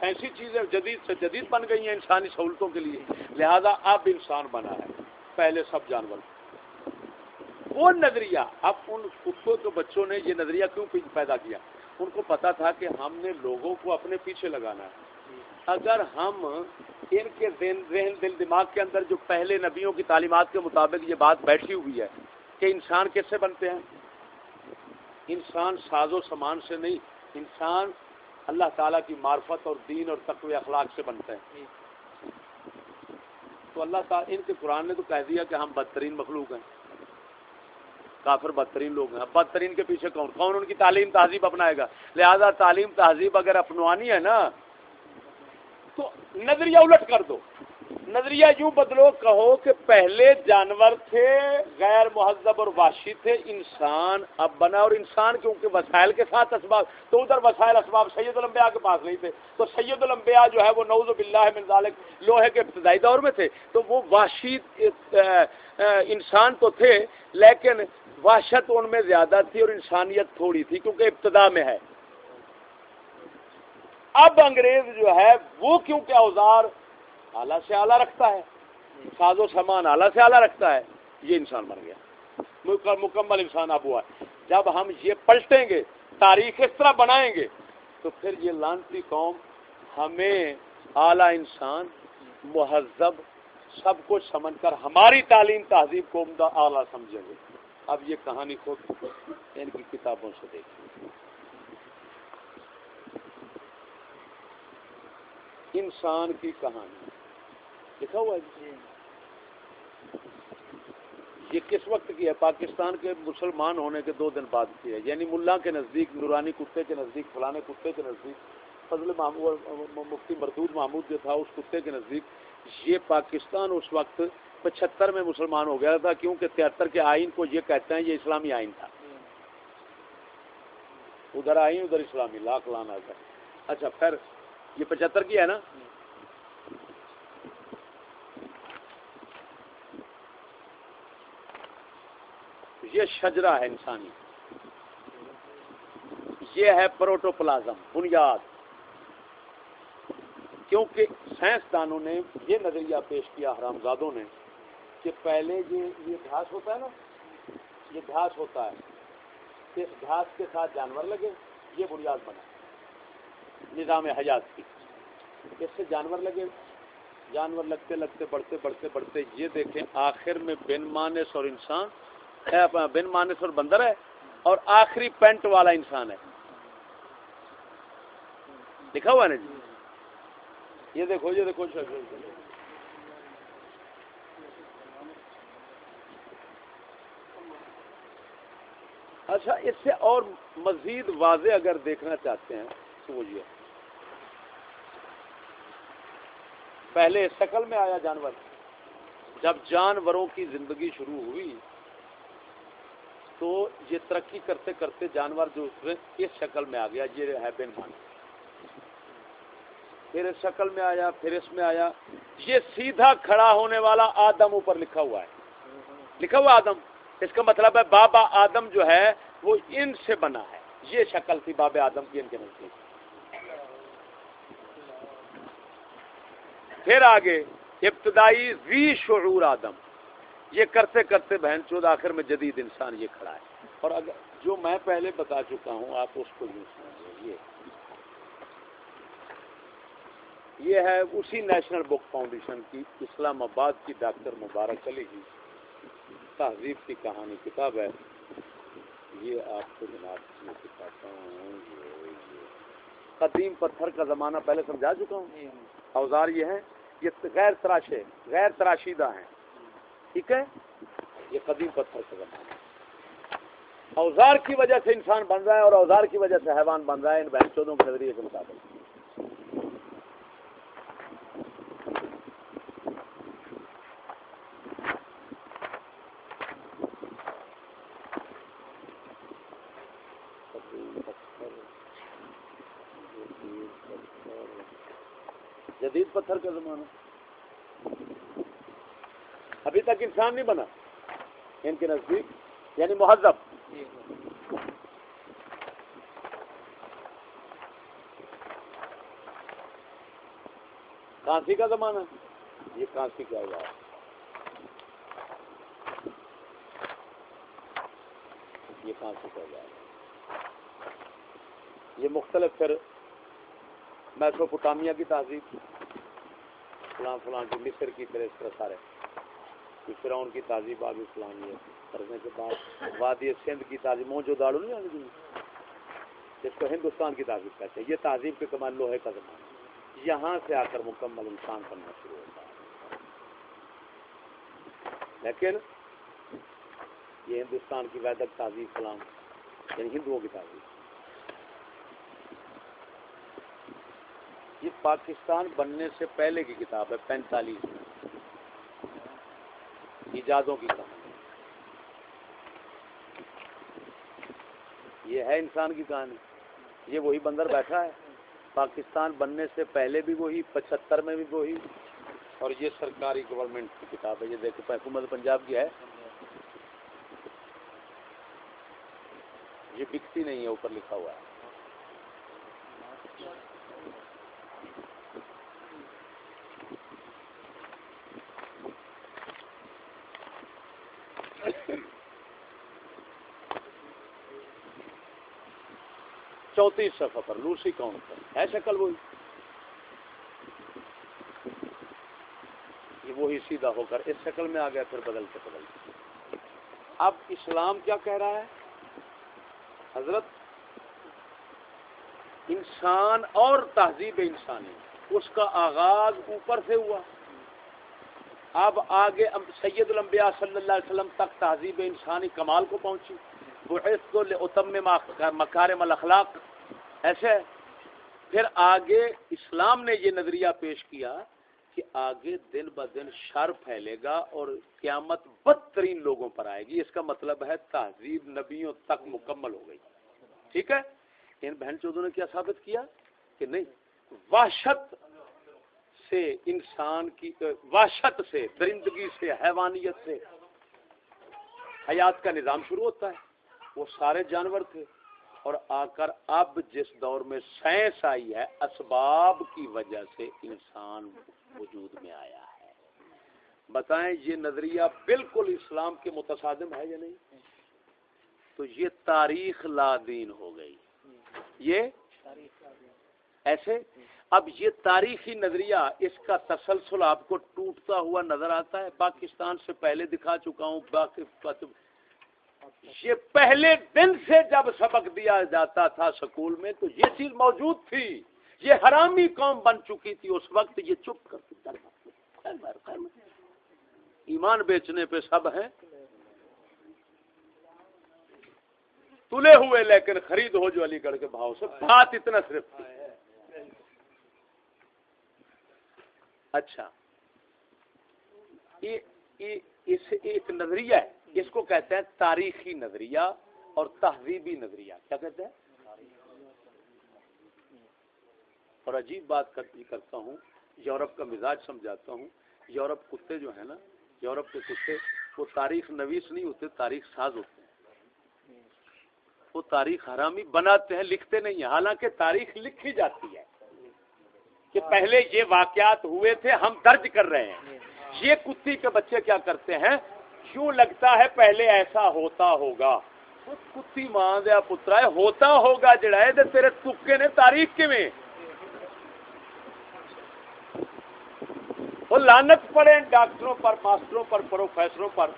سائنسی چیزیں جدید سے جدید بن گئی ہیں انسانی سہولتوں کے لیے۔ لہذا اب انسان بنا ہے۔ پہلے سب جانور۔ وہ نظریہ اب ان کتوں کے بچوں نے یہ نظریہ کیوں پیدا کیا؟ ان کو پتا تھا کہ ہم نے لوگوں کو اپنے پیچھے لگانا ہے۔ اگر ہم ان کے ذہن دل دماغ کے اندر جو پہلے نبیوں کی تعلیمات کے مطابق یہ بات بیٹھی ہوئی ہے کہ انسان کیسے بنتے ہیں؟ انسان ساز و سامان سے نہیں انسان اللہ تعالیٰ کی معرفت اور دین اور تقوی اخلاق سے بنتے ہیں تو اللہ تعالیٰ ان کے قرآن نے تو کہہ دیا کہ ہم بدترین مخلوق ہیں۔ کافر بدترین لوگ ہیں۔ بدترین کے پیچھے کون؟ کون ان کی تعلیم تہذیب اپنائے گا؟ لہذا تعلیم تہذیب اگر اپنوانی ہے نا، تو نظریہ الٹ کر دو۔ نظریہ یوں بدلو، کہو کہ پہلے جانور تھے، غیر مہذب اور واشی تھے۔ انسان اب بنا اور انسان کیونکہ وسائل کے ساتھ اسباب، تو ادھر وسائل اسباب سید المبیا کے پاس نہیں تھے۔ تو سید المبیا جو ہے وہ نوز باللہ من ذالک لوہے کے ابتدائی دور میں تھے۔ تو وہ واشی انسان تو تھے، لیکن وحشت ان میں زیادہ تھی اور انسانیت تھوڑی تھی کیونکہ ابتدا میں ہے۔ اب انگریز جو ہے وہ کیونکہ اوزار اعلیٰ سے اعلیٰ رکھتا ہے، ساز و سامان اعلیٰ سے اعلیٰ رکھتا ہے، یہ انسان بن گیا۔ مکمل انسان اب ہوا ہے۔ جب ہم یہ پلٹیں گے، تاریخ اس طرح بنائیں گے، تو پھر یہ لانتی قوم ہمیں اعلیٰ انسان، مہذب، سب کچھ سمجھ کر ہماری تعلیم تہذیب کو عمدہ اعلیٰ سمجھیں گے۔ اب یہ کہانی خود ان کی کتابوں سے دیکھیں۔ انسان کی کہانی۔ لکھا ہوا ہے؟ یہ کس وقت کی ہے؟ پاکستان کے مسلمان ہونے کے دو دن بعد کی ہے۔ یعنی ملا کے نزدیک نورانی کتے کے نزدیک فلانے کتے کے نزدیک فضل محمود مفتی مردود محمود جو تھا اس کتے کے نزدیک۔ یہ پاکستان اس وقت پچہتر میں مسلمان ہو گیا تھا کیونکہ تہتر کے آئین کو یہ کہتے ہیں یہ اسلامی آئین تھا۔ ادھر آئین، ادھر اسلامی، لاکھ لانا تھا اچھا پھر یہ پچہتر کی ہے نا؟ یہ شجرا ہے انسانی۔ یہ ہے پروٹوپلازم، بنیاد۔ کیونکہ سائنسدانوں نے یہ نظریہ پیش کیا حرام زادوں نے کہ پہلے یہ یہ گھاس ہوتا ہے نا، یہ گھاس ہوتا ہے اس گھاس کے ساتھ جانور لگے، یہ بنیاد بنا۔ نظام حیات کی۔ اس سے جانور لگے، جانور لگتے لگتے بڑھتے بڑھتے بڑھتے یہ دیکھیں آخر میں بن مانس اور انسان بن مانس اور بندر ہے، اور آخری پینٹ والا انسان ہے۔ لکھا ہوا ہے نا جی؟ یہ دیکھو یہ دیکھو۔ اچھا اس سے اور مزید واضح اگر دیکھنا چاہتے ہیں، تو وہ یہ پہلے شکل میں آیا جانور۔ جب جانوروں کی زندگی شروع ہوئی، تو یہ ترقی کرتے کرتے جانور جو اس شکل میں آ گیا۔ یہ ہے بن مان پھر اس شکل میں آیا، پھر اس میں آیا۔ یہ سیدھا کھڑا ہونے والا آدم اوپر لکھا ہوا ہے۔ لکھا ہوا آدم۔ اس کا مطلب ہے بابا آدم جو ہے وہ ان سے بنا ہے۔ یہ شکل تھی باب آدم کی ان کے نزدیک۔ پھر آگے، ابتدائی زی شعور آدم۔ یہ کرتے کرتے بہن چود آخر میں جدید انسان یہ کھڑا ہے۔ اور اگر جو میں پہلے بتا چکا ہوں، آپ اس کو یوں سمجھیں یہ۔ یہ ہے اسی نیشنل بک فاؤنڈیشن کی اسلام آباد کی ڈاکٹر مبارک علی کی تہذیب کی کہانی کتاب ہے۔ یہ آپ کو جناب میں سکھاتا ہوں۔ قدیم پتھر کا زمانہ پہلے سمجھا چکا ہوں۔ اوزار یہ ہیں یہ غیر تراشے غیر تراشیدہ ہیں۔ ٹھیک ہے؟ یہ قدیم پتھر کا زمانہ اوزار کی وجہ سے انسان بن رہا ہے اور اوزار کی وجہ سے حیوان بن رہا ہے۔ ان بہن چودوں کے نظریے کے مطابق۔ پتھر کا زمانہ۔ ابھی تک انسان نہیں بنا۔ ان کے نزدیک یعنی مہذب۔ کانسی کا زمانہ۔ یہ کانسی کا ہوا؟ یہ کانسی کا ہوا؟ یہ مختلف پھر میسوپوٹامیا کی تہذیب۔ فلاں فلاں کی مصر کی پھر اس طرح سارے۔ فرعون کی تہذیب آگے اسلامی ہے۔ کرنے کے بعد وادی سندھ کی تہذیب موجود داڑو نہیں آگے جس کو ہندوستان کی تہذیب کہتے ہیں۔ یہ تہذیب کے کمال لوہے کا زمانہ یہاں سے آ کر مکمل انسان بننا شروع ہوتا ہے۔ لیکن یہ ہندوستان کی ویدک تہذیب فلام یعنی ہندوؤں کی تہذیب یہ پاکستان بننے سے پہلے کی کتاب ہے، پینتالیس میں۔ ایجادوں کی کہانی یہ ہے انسان کی کہانی۔ یہ وہی بندر بیٹھا ہے۔ پاکستان بننے سے پہلے بھی وہی، پچہتر میں بھی وہی۔ اور یہ سرکاری گورنمنٹ کی کتاب ہے۔ یہ دیکھو، حکومت پنجاب کی ہے۔ یہ بکتی نہیں ہے، اوپر لکھا ہوا ہے۔ چوتیس صفحہ پر، لوسی کون پر ہے شکل وہی؟ یہ وہی سیدھا ہو کر اس شکل میں آ گیا، پھر بدل کے بدل اب اسلام کیا کہہ رہا ہے؟ حضرت، انسان اور تہذیب انسانی، اس کا آغاز اوپر سے ہوا۔ اب آگے سید الانبیاء صلی اللہ علیہ وسلم تک تہذیب انسانی کمال کو پہنچی۔ کو اتم مکارم الاخلاق ایسے پھر آگے اسلام نے یہ نظریہ پیش کیا کہ آگے دن ب دن شر پھیلے گا اور قیامت بدترین لوگوں پر آئے گی۔ اس کا مطلب ہے تہذیب نبیوں تک مکمل ہو گئی۔ ٹھیک ہے؟ ان بہن چودوں نے کیا ثابت کیا کہ نہیں؟ وحشت سے انسان کی، وحشت سے، درندگی سے، حیوانیت سے حیات کا نظام شروع ہوتا ہے۔ وہ سارے جانور تھے۔ اور آ کر اب جس دور میں سائنس آئی ہے، اسباب کی وجہ سے انسان وجود میں آیا ہے۔ بتائیں یہ نظریہ بالکل اسلام کے متصادم ہے یا نہیں؟ تو یہ تاریخ لا دین ہو گئی۔ یہ ایسے؟ اب یہ تاریخی نظریہ اس کا تسلسل آپ کو ٹوٹتا ہوا نظر آتا ہے۔ پاکستان سے پہلے دکھا چکا ہوں، باقی یہ پہلے دن سے جب سبق دیا جاتا تھا سکول میں تو یہ چیز موجود تھی۔ یہ حرامی قوم بن چکی تھی۔ اس وقت یہ چپ کر ایمان بیچنے پہ سب ہیں۔ تلے ہوئے لیکن خرید ہو جو علی گڑھ کے بھاؤ سے۔ بات اتنا صرف اچھا۔ ایک نظریہ ہے۔ اس کو کہتے ہیں تاریخی نظریہ اور تہذیبی نظریہ۔ کیا کہتے ہیں؟ اور عجیب بات کرتا ہوں، یورپ کا مزاج سمجھاتا ہوں۔ یورپ کتے جو ہیں نا، یورپ کے کتے، وہ تاریخ نویس نہیں ہوتے، تاریخ ساز ہوتے ہیں۔ وہ تاریخ حرامی بناتے ہیں، لکھتے نہیں ہیں۔ حالانکہ تاریخ لکھی جاتی ہے کہ پہلے یہ واقعات ہوئے تھے، ہم درج کر رہے ہیں۔ یہ کتی کے بچے کیا کرتے ہیں؟ کیوں لگتا ہے پہلے ایسا ہوتا ہوگا؟ کتی ماں دیا پترا ہے، ہوتا ہوگا جڑا ہے تیرے تکے نے تاریخ کے میں وہ لانت پڑے، ڈاکٹروں پر، ماسٹروں پر، پروفیسروں پر۔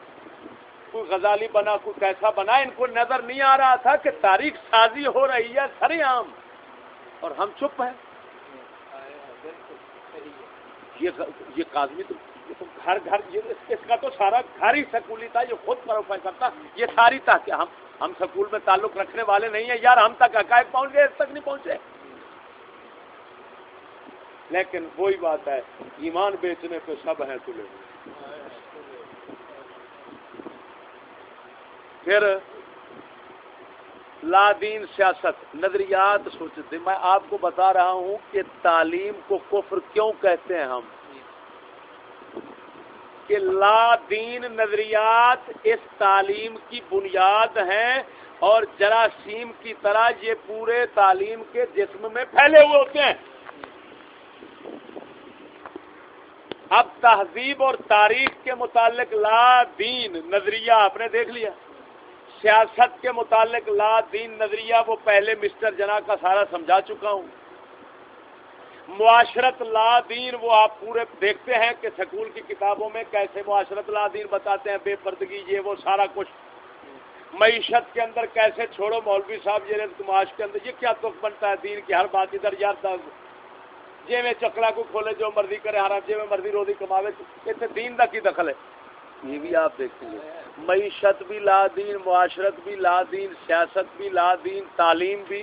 کوئی غزالی بنا، کوئی کیسا بنا، ان کو نظر نہیں آ رہا تھا کہ تاریخ سازی ہو رہی ہے سر عام اور ہم چپ ہیں۔ یہ کازمی تو گھر گھر اس کا تو سارا گھر ہی سکولی تھا، یہ خود پروفائل کرتا۔ یہ ساری تھا کہ ہم ہم سکول میں تعلق رکھنے والے نہیں ہیں۔ یار، ہم تک حقائق پہنچ گئے، اس تک نہیں پہنچے۔ لیکن وہی بات ہے، ایمان بیچنے پہ سب ہیں تلے پھر لادین سیاست، نظریات سوچتے میں آپ کو بتا رہا ہوں کہ تعلیم کو کفر کیوں کہتے ہیں ہم؟ کہ لا دین نظریات اس تعلیم کی بنیاد ہیں اور جراثیم کی طرح یہ پورے تعلیم کے جسم میں پھیلے ہوئے ہوتے ہیں۔ اب تہذیب اور تاریخ کے متعلق لا دین نظریہ، آپ نے دیکھ لیا۔ سیاست کے متعلق لا دین نظریہ، وہ پہلے مسٹر جنا کا سارا سمجھا چکا ہوں۔ معاشرت لا دین وہ آپ پورے دیکھتے ہیں کہ سکول کی کتابوں میں کیسے معاشرت لا دین بتاتے ہیں، بے پردگی، یہ وہ سارا کچھ۔ معیشت کے اندر کیسے چھوڑو مولوی صاحب، یہ معاش کے اندر، یہ کیا تک بنتا ہے؟ دین کی ہر بات ادھر یار جی میں چکلا کو کھولے، جو مرضی کرے ہر جی میں مرضی روزی کماوے، اتنے دین کا کی دخل ہے؟ یہ بھی آپ دیکھتے ہیں معیشت بھی لا دین معاشرت بھی لا دین سیاست بھی لا دین تعلیم بھی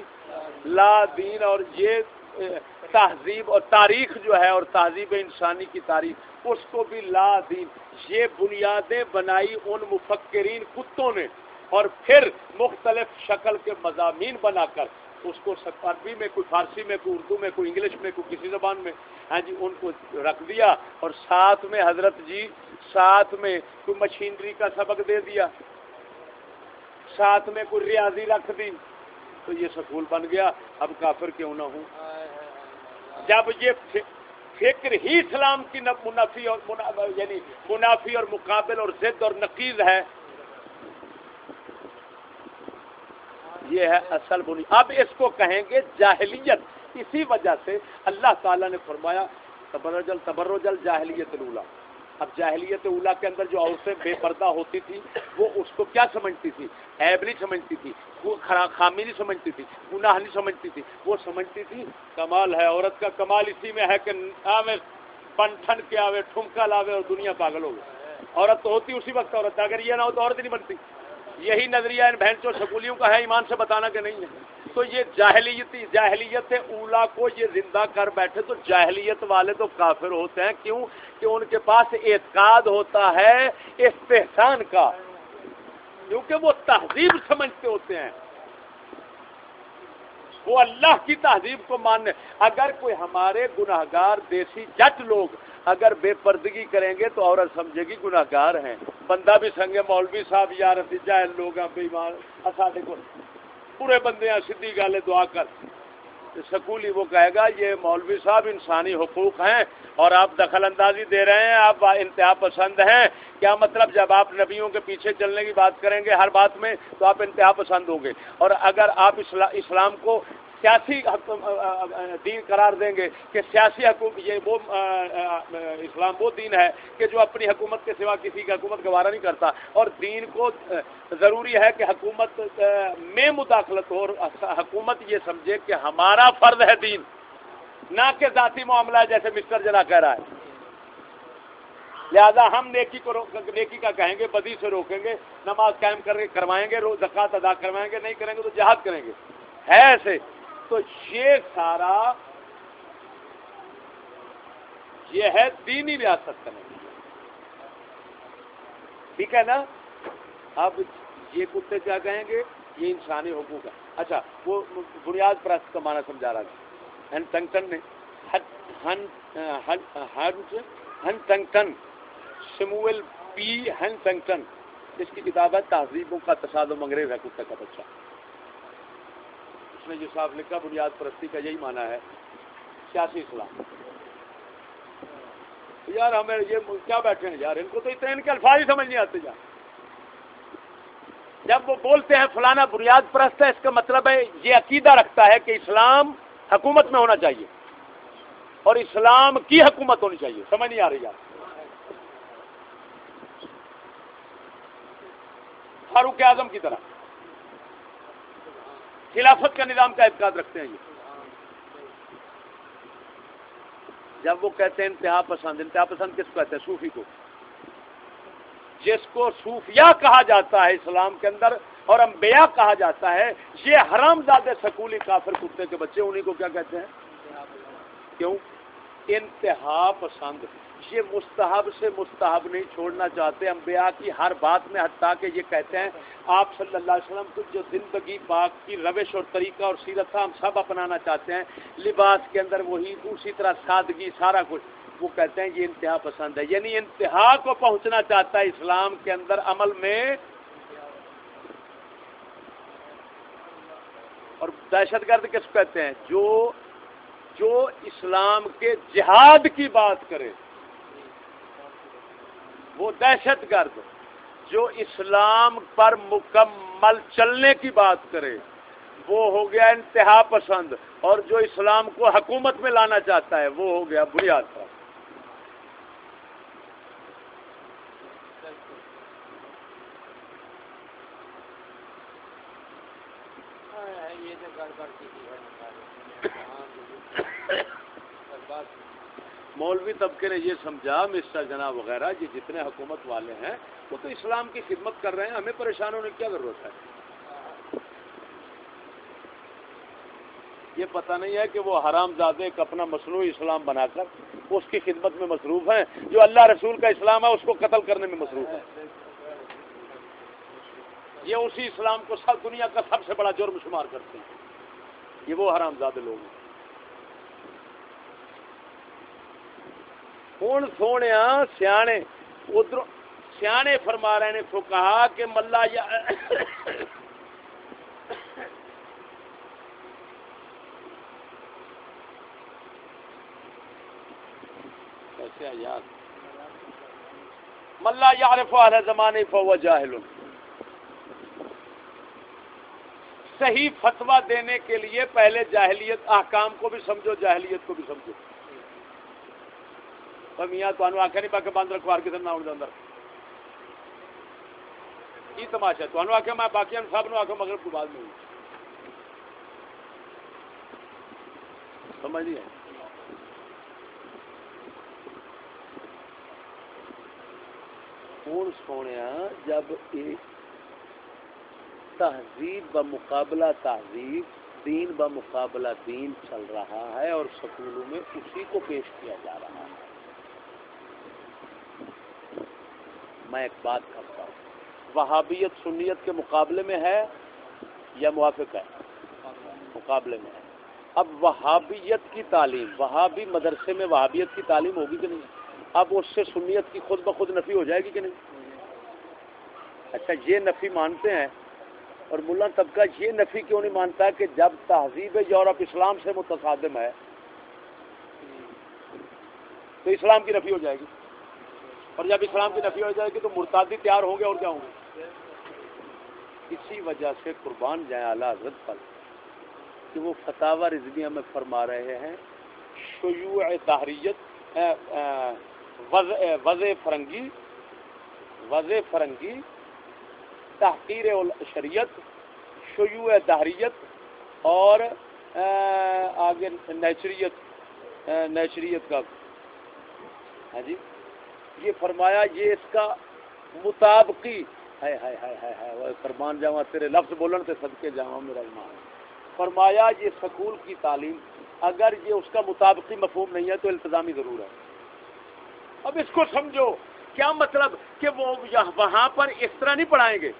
لا دین اور یہ تہذیب اور تاریخ جو ہے اور تہذیب انسانی کی تاریخ، اس کو بھی لا دین۔ یہ بنیادیں بنائی ان مفکرین کتوں نے اور پھر مختلف شکل کے مضامین بنا کر۔ اس کو عربی میں، کوئی فارسی میں، کوئی اردو میں، کوئی انگلش میں، کوئی کسی زبان میں۔ ہاں جی ان کو رکھ دیا اور ساتھ میں حضرت جی ساتھ میں کوئی مشینری کا سبق دے دیا۔ ساتھ میں کوئی ریاضی رکھ دی۔ تو یہ سکول بن گیا۔ اب کافر کیوں نہ ہوں؟ جب یہ فکر ہی اسلام کی منافی اور یعنی منافی اور مقابل اور ضد اور نقیز ہے، یہ ہے اصل بنی اب اس کو کہیں گے جاہلیت۔ اسی وجہ سے اللہ تعالیٰ نے فرمایا، تبرجل تبرجل جاہلیت لولا اب جاہلیت اولا کے اندر جو عورتیں بے پردہ ہوتی تھی وہ اس کو کیا سمجھتی تھی عیب نہیں سمجھتی تھی وہ خامی نہیں سمجھتی تھی گناہ نہیں سمجھتی تھی وہ سمجھتی تھی کمال ہے، عورت کا کمال اسی میں ہے کہ آوے پن ٹھن کے آوے، ٹھمکا لاوے اور دنیا پاگل ہو گئے عورت تو ہوتی اسی وقت، عورت اگر یہ نہ ہو تو عورت نہیں بنتی۔ یہی نظریہ ان بہن چو سکولیوں کا ہے، ایمان سے بتانا کہ نہیں ہے۔ تو یہ جاہلیت جاہلیت اولا کو یہ زندہ کر بیٹھے تو جاہلیت والے تو کافر ہوتے ہیں۔ کیوں؟ کہ ان کے پاس اعتقاد ہوتا ہے استحسان کا۔ کیونکہ وہ تہذیب سمجھتے ہوتے ہیں۔ وہ اللہ کی تہذیب کو ماننے۔ اگر کوئی ہمارے گناہ گار دیسی جٹ لوگ اگر بے پردگی کریں گے تو عورت سمجھے گی گناہ گار ہیں۔ بندہ بھی سنگے، مولوی صاحب، یار جائل لوگ ہیں بے کو پورے بندے ہیں سیدھی گالے دعا کر۔ سکولی وہ کہے گا، یہ مولوی صاحب انسانی حقوق ہیں اور آپ دخل اندازی دے رہے ہیں، آپ انتہا پسند ہیں۔ کیا مطلب جب آپ نبیوں کے پیچھے چلنے کی بات کریں گے ہر بات میں تو آپ انتہا پسند ہوں گے۔ اور اگر آپ اسلام کو سیاسی دین قرار دیں گے کہ سیاسی حکومت یہ وہ اسلام وہ دین ہے کہ جو اپنی حکومت کے سوا کسی کی حکومت گوارا نہیں کرتا اور دین کو ضروری ہے کہ حکومت میں مداخلت ہو اور حکومت یہ سمجھے کہ ہمارا فرض ہے دین، نہ کہ ذاتی معاملہ ہے جیسے مسٹر جنا کہہ رہا ہے۔ لہذا ہم نیکی کو نیکی کا کہیں گے، بدی سے روکیں گے، نماز قائم کر کے کروائیں گے زکات ادا کروائیں گے، نہیں کریں گے تو جہاد کریں گے۔ ہے ایسے۔ تو یہ سارا یہ ہے دینی ریاست کرنے ٹھیک ہے نا؟ اب یہ کتے کیا کہیں گے؟ یہ انسانی حقوق ہے اچھا وہ بنیاد پرست کا معنی سمجھا رہا تھا ہن نے سموئل پی ہن اس کی کتاب ہے تہذیبوں کا تصادم انگریز ہے کتے کا بچہ۔ اس نے جو صاحب لکھا، بنیاد پرستی کا یہی مانا ہے، سیاسی اسلام یار ہمیں یہ کیا بیٹھے ہیں یار؟ ان کو تو اتنے ان کے الفاظ ہی سمجھ نہیں آتے یار۔ جب وہ بولتے ہیں فلانا بنیاد پرست ہے، اس کا مطلب ہے یہ عقیدہ رکھتا ہے کہ اسلام حکومت میں ہونا چاہیے۔ اور اسلام کی حکومت ہونی چاہیے۔ سمجھ نہیں آ رہی یار۔ فاروق اعظم کی طرح۔ خلافت کا نظام کا اعتقاد رکھتے ہیں یہ۔ جب وہ کہتے ہیں انتہا پسند انتہا پسند کس کو کہتے ہیں؟ صوفی کو۔ جس کو صوفیہ کہا جاتا ہے اسلام کے اندر اور انبیاء کہا جاتا ہے، یہ حرام زادے سکولی کافر کتے کے بچے انہیں کو کیا کہتے ہیں؟ کیوں؟ انتہا پسند۔ یہ مستحب سے مستحب نہیں چھوڑنا چاہتے، انبیاء کی ہر بات میں، حتیٰ کہ یہ کہتے ہیں، آپ صلی اللہ علیہ وسلم کو جو زندگی پاک کی روش اور طریقہ اور سیرت تھا ہم سب اپنانا چاہتے ہیں، لباس کے اندر وہی اسی طرح سادگی، سارا کچھ، وہ کہتے ہیں یہ انتہا پسند ہے۔ یعنی انتہا کو پہنچنا چاہتا ہے اسلام کے اندر عمل میں۔ اور دہشت گرد کس کو کہتے ہیں؟ جو جو اسلام کے جہاد کی بات کرے۔ وہ دہشت گرد جو اسلام پر مکمل چلنے کی بات کرے، وہ ہو گیا انتہا پسند اور جو اسلام کو حکومت میں لانا چاہتا ہے، وہ ہو گیا بنیاد پر۔ مولوی طبقے نے یہ سمجھا مسٹر جنا وغیرہ، یہ جتنے حکومت والے ہیں، وہ تو اسلام کی خدمت کر رہے ہیں، ہمیں پریشان ہونے کی کیا ضرورت ہے؟ یہ پتہ نہیں ہے کہ وہ حرام زادے ایک اپنا مصنوعی اسلام بنا کر اس کی خدمت میں مصروف ہیں، جو اللہ رسول کا اسلام ہے، اس کو قتل کرنے میں مصروف ہے یہ اسی اسلام کو سب دنیا کا سب سے بڑا جرم شمار کرتے ہیں۔ یہ وہ حرام زادے لوگ ہیں۔ ہوں سونے سیانے ادھر سیانے فرما رہے نے تو کہا کہ ملا یا یاد ملا یار فہل زمانے فو جاہل صحیح فتوا دینے کے لیے پہلے جاہلیت احکام کو بھی سمجھو جاہلیت کو بھی سمجھو میاں تمہیں آخیا نہیں باقی بند رکھوار کسی نہ آنے اندر کی تماشا تمہیں آخیا میں باقی سب نے آخیا مگر بعد میں سمجھ نہیں ہوں سونے جب تہذیب بمقابلہ تہذیب دین بمقابلہ دین چل رہا ہے اور سکولوں میں اسی کو پیش کیا جا رہا ہے میں ایک بات کرتا ہوں۔ وہابیت سنیت کے مقابلے میں ہے یا موافق ہے؟ مقابلے میں ہے۔ اب وہابیت کی تعلیم، وہابی مدرسے میں وہابیت کی تعلیم ہوگی کہ نہیں؟ اب اس سے سنیت کی خود بخود نفی ہو جائے گی کہ نہیں؟ اچھا یہ نفی مانتے ہیں اور ملا طبقہ یہ نفی کیوں نہیں مانتا کہ جب تہذیب یورپ اسلام سے متصادم ہے تو اسلام کی نفی ہو جائے گی؟ اور جب اسلام کی نفی ہو جائے گی تو مرتادی تیار ہوں گے اور کیا ہوں گے؟ اسی وجہ سے قربان جائیں اعلیٰ حضرت پر کہ وہ فتح رضویہ میں فرما رہے ہیں، شیوع تحریت وضع فرنگی وضع فرنگی، تحقیر شریعت، شیوع دہریت اور آگے نیچریت نیچریت کا۔ ہاں جی؟ یہ فرمایا یہ اس کا مطابقی ہے فرمان جاواں تیرے لفظ بولن سے صدقے جاواں میرا ایمان فرمایا یہ سکول کی تعلیم، اگر یہ اس کا مطابقی مفہوم نہیں ہے تو التظامی ضرور ہے۔ اب اس کو سمجھو، کیا مطلب کہ وہ وہاں پر اس طرح نہیں پڑھائیں گے؟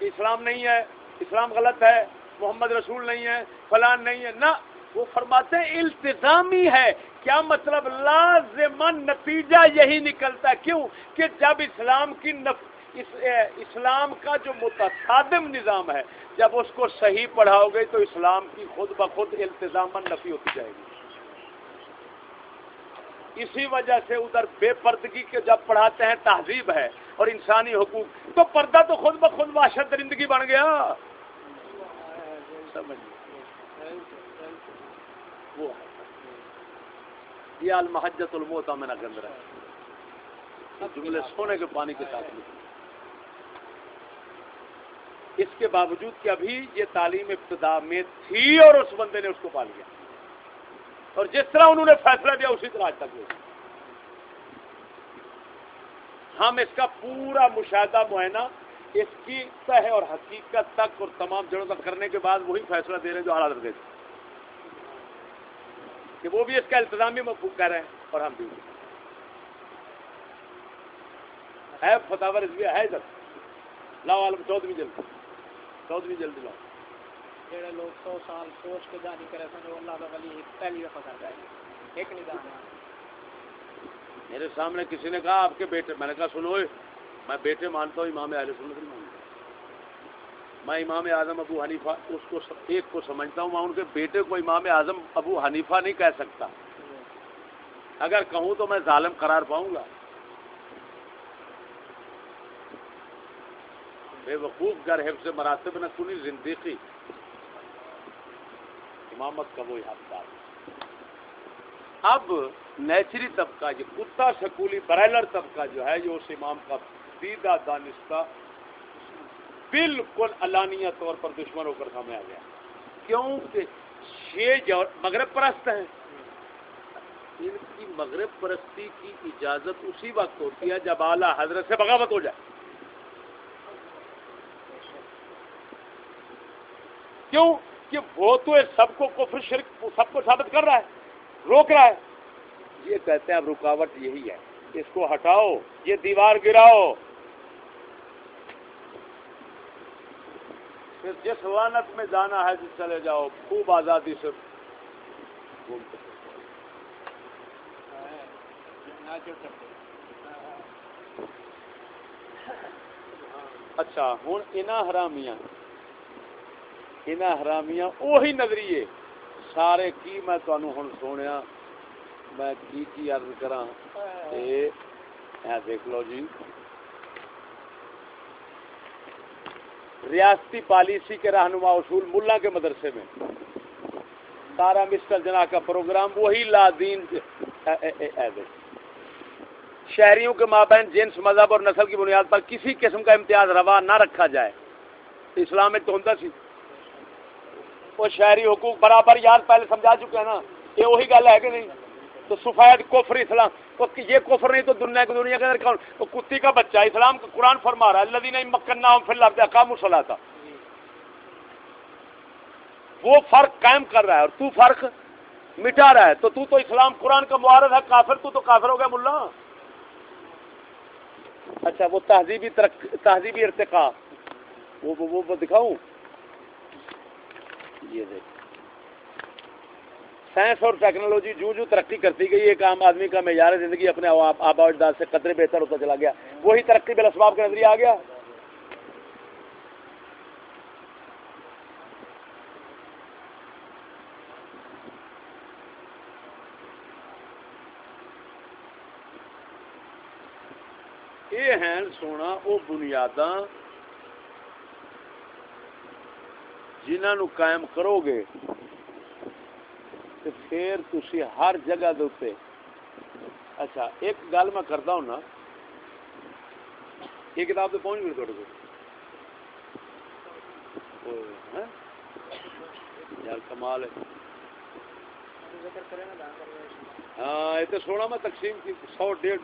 اسلام نہیں ہے، اسلام غلط ہے، محمد رسول نہیں ہے، فلان نہیں ہے، نہ۔ وہ فرماتے ہیں التظامی ہے۔ کیا مطلب لازمن نتیجہ یہی نکلتا ہے؟ کیوں؟ کہ جب اسلام کی نف... اس اسلام کا جو متصادم نظام ہے، جب اس کو صحیح پڑھاؤ گے تو اسلام کی خود بخود التظامن نفی ہوتی جائے گی۔ اسی وجہ سے ادھر بے پردگی کے جب پڑھاتے ہیں، تہذیب ہے اور انسانی حقوق، تو پردہ تو خود بخود واشد درندگی بن گیا۔ وہ یہ المحجت الموتا میں نہ گندر ہے۔ جملے سونے کے پانی کے ساتھ لکھے اس کے باوجود کہ ابھی یہ تعلیم ابتدا میں تھی اور اس بندے نے اس کو پا لیا۔ اور جس طرح انہوں نے فیصلہ دیا، اسی طرح آج تک ہم اس کا پورا مشاہدہ معائنہ، اس کی تہ اور حقیقت تک اور تمام جڑوں تک کرنے کے بعد وہی فیصلہ دے رہے ہیں جو حالات گئے کہ وہ بھی اس کا التظامی مفہوم کر رہے ہیں اور ہم بھی۔ ہے فتح ہے ادھر لاؤ عالم چودہویں جلد۔ چودہویں جلد لاؤ۔ جڑے لوگ سو سال سوچ کے جاری کرے سن جو اللہ کا ولی پہلی دفعہ کر جائے ایک نظام میرے سامنے کسی نے کہا آپ کے بیٹے میں نے کہا سنو میں بیٹے مانتا ہوں امام اہل سنت نہیں میں امام اعظم ابو حنیفہ اس کو ایک کو سمجھتا ہوں، میں ان کے بیٹے کو امام اعظم ابو حنیفہ نہیں کہہ سکتا۔ اگر کہوں تو میں ظالم قرار پاؤں گا۔ بے وقوف گر حفظ مراتب نہ کنی زندگی۔ امامت کا وہی حقدار اب نیچری طبقہ یہ کتا سکولی برائلر طبقہ جو ہے، یہ اس امام کا دیدہ دانستہ بالکل علانیہ طور پر دشمن ہو کر سامنے آ گیا۔ کیونکہ یہ مغرب پرست ہیں، ان کی مغرب پرستی کی اجازت اسی وقت ہوتی ہے جب اعلیٰ حضرت سے بغاوت ہو جائے۔ کیوں کہ وہ تو سب کو کفر، شرک سب کو ثابت کر رہا ہے، روک رہا ہے۔ یہ کہتے ہیں اب رکاوٹ یہی ہے، اس کو ہٹاؤ، یہ دیوار گراؤ۔ پھر جس وانت میں جانا ہے جس چلے جاؤ، خوب آزادی سے اچھا ہوں انہ حرامیاں۔ انہ حرامیاں وہی نظریے۔ سارے کی میں تمہیں ہوں سنیا میں کی کی عرض کرا دیکھ لو جی۔ ریاستی پالیسی کے رہنما اصول ملا کے مدرسے میں۔ سارا مسٹر جنا کا پروگرام وہی لادین شہریوں کے مابین جنس، مذہب اور نسل کی بنیاد پر کسی قسم کا امتیاز روا نہ رکھا جائے۔ اسلام میں تو ہوں سی۔ وہ شہری حقوق برابر یار پہلے سمجھا چکے ہیں نا، یہ وہی گل ہے کہ نہیں؟ تو سفید کفر اسلام یہ کفر نہیں تو دنیا کی دنیا کے اندر کون وہ کتی کا بچہ اسلام کا قرآن فرما رہا ہے اللہ نہیں مکنا فی کام اقام الصلاۃ وہ فرق قائم کر رہا ہے اور تو فرق مٹا رہا ہے، تو تو تو اسلام قرآن کا معارض ہے، کافر تو تو کافر ہو گیا ملا۔ اچھا وہ تہذیبی ترق تہذیبی ارتقا وہ وہ دکھاؤں۔ یہ دیکھ سائنس اور ٹیکنالوجی جو جو ترقی کرتی گئی، ایک عام آدمی کا معیار زندگی اپنے آبا اجداد سے قدرے بہتر ہوتا چلا گیا۔ وہی ترقی بل اسباب کا نظریہ آ گیا۔ یہ ہیں سونا، وہ بنیاداں جنہوں قائم کرو گے تو پھر تھی ہر جگہ دے اچھا ایک گل میں کرتا ہوں نا یہ کتاب تو پہنچ گئی تھوڑے کو یار کمال ہے ہاں یہ تو سونا میں تقسیم کی سو ڈیڑھ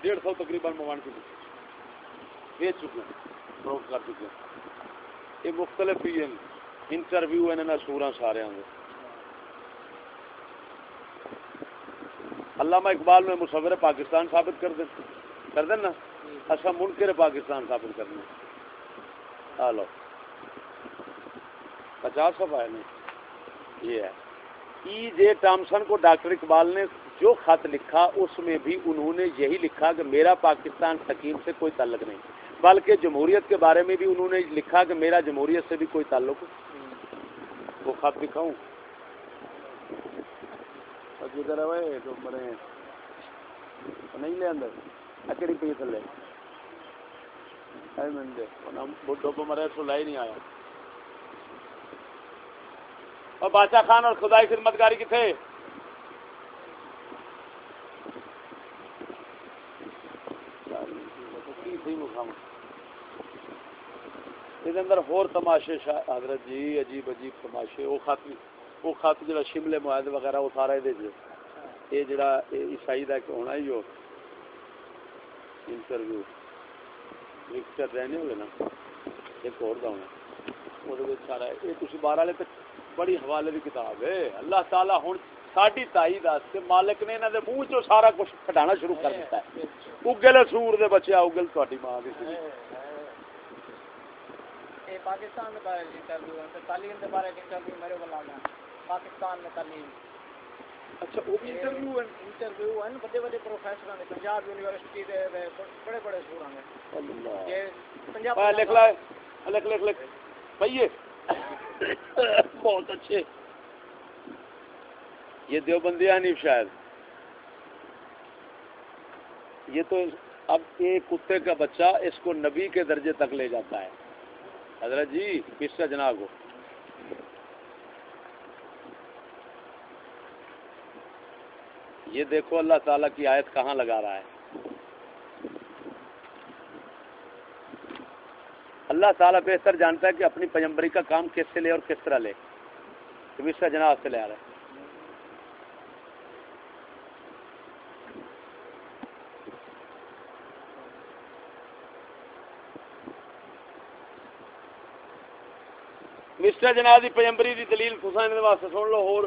ڈیڑھ سو تقریباً موبائل کی بیچ چکے ہیں فروخت کر چکے ہیں یہ مختلف ہی انٹرویو انہوں نے سورا سارے آگے علامہ اقبال میں مصور پاکستان ثابت کر دیں کر دیں نا؟ اچھا منکر پاکستان ثابت کرنا ہلو پچاس صفحہ ہے نہیں یہ ہے۔ ای جے ٹامسن کو ڈاکٹر اقبال نے جو خط لکھا، اس میں بھی انہوں نے یہی لکھا کہ میرا پاکستان حکیم سے کوئی تعلق نہیں۔ بلکہ جمہوریت کے بارے میں بھی انہوں نے لکھا کہ میرا جمہوریت سے بھی کوئی تعلق۔ وہ خط دکھاؤں۔ جدھر ہے تو مرے نہیں لے اندر اکڑی پی تھلے بڈو کو مرے سو لائی نہیں آیا اور بادشاہ خان اور خدائی خدمت گاری کتنے اندر ہور تماشے حضرت جی عجیب عجیب تماشے وہ خط وہ خط جڑا شملے معاہدے وغیرہ وہ سارا یہ یہ جڑا عیسائی ایک ہونا ہی ہو انٹرویو۔ لیکچر رہنے ہوئے نا۔ ایک اور کا ہونا۔ وہ سارا یہ تھی باہر والے تک بڑی حوالے کی کتاب ہے۔ اللہ تعالیٰ ہوں ساری تائی دس مالک نے انہوں نے منہ چ سارا کچھ کٹانا شروع کر دیتا ہے۔ اگل سور دے بچے اگل تاری ماں کی پاکستان میں انٹرویو تعلیم کے بارے انٹرویو میرے کو لانا پاکستان میں تعلیم۔ اچھا وہ بھی انٹرویو ہے انٹرویو ہیں بڑے بڑے پروفیسر ہیں پنجاب یونیورسٹی دے بڑے بڑے ہیں۔ یہ پنجاب لکھ لکھ لکھ لکھ۔ بہت اچھے۔ یہ دیوبندی حنیف شاید۔ یہ تو اب ایک کتے کا بچہ اس کو نبی کے درجے تک لے جاتا ہے۔ حضرت جی کس کا جناب کو۔ یہ دیکھو اللہ تعالیٰ کی آیت کہاں لگا رہا ہے۔ اللہ تعالیٰ بہتر جانتا ہے کہ اپنی پیمبری کا کام کس سے لے اور کس طرح لے۔ تو اس کا جناب سے لے آ رہا ہے۔ مسٹر جناب کی پیمبری کی دلیل خسان واسطے سن لو ہو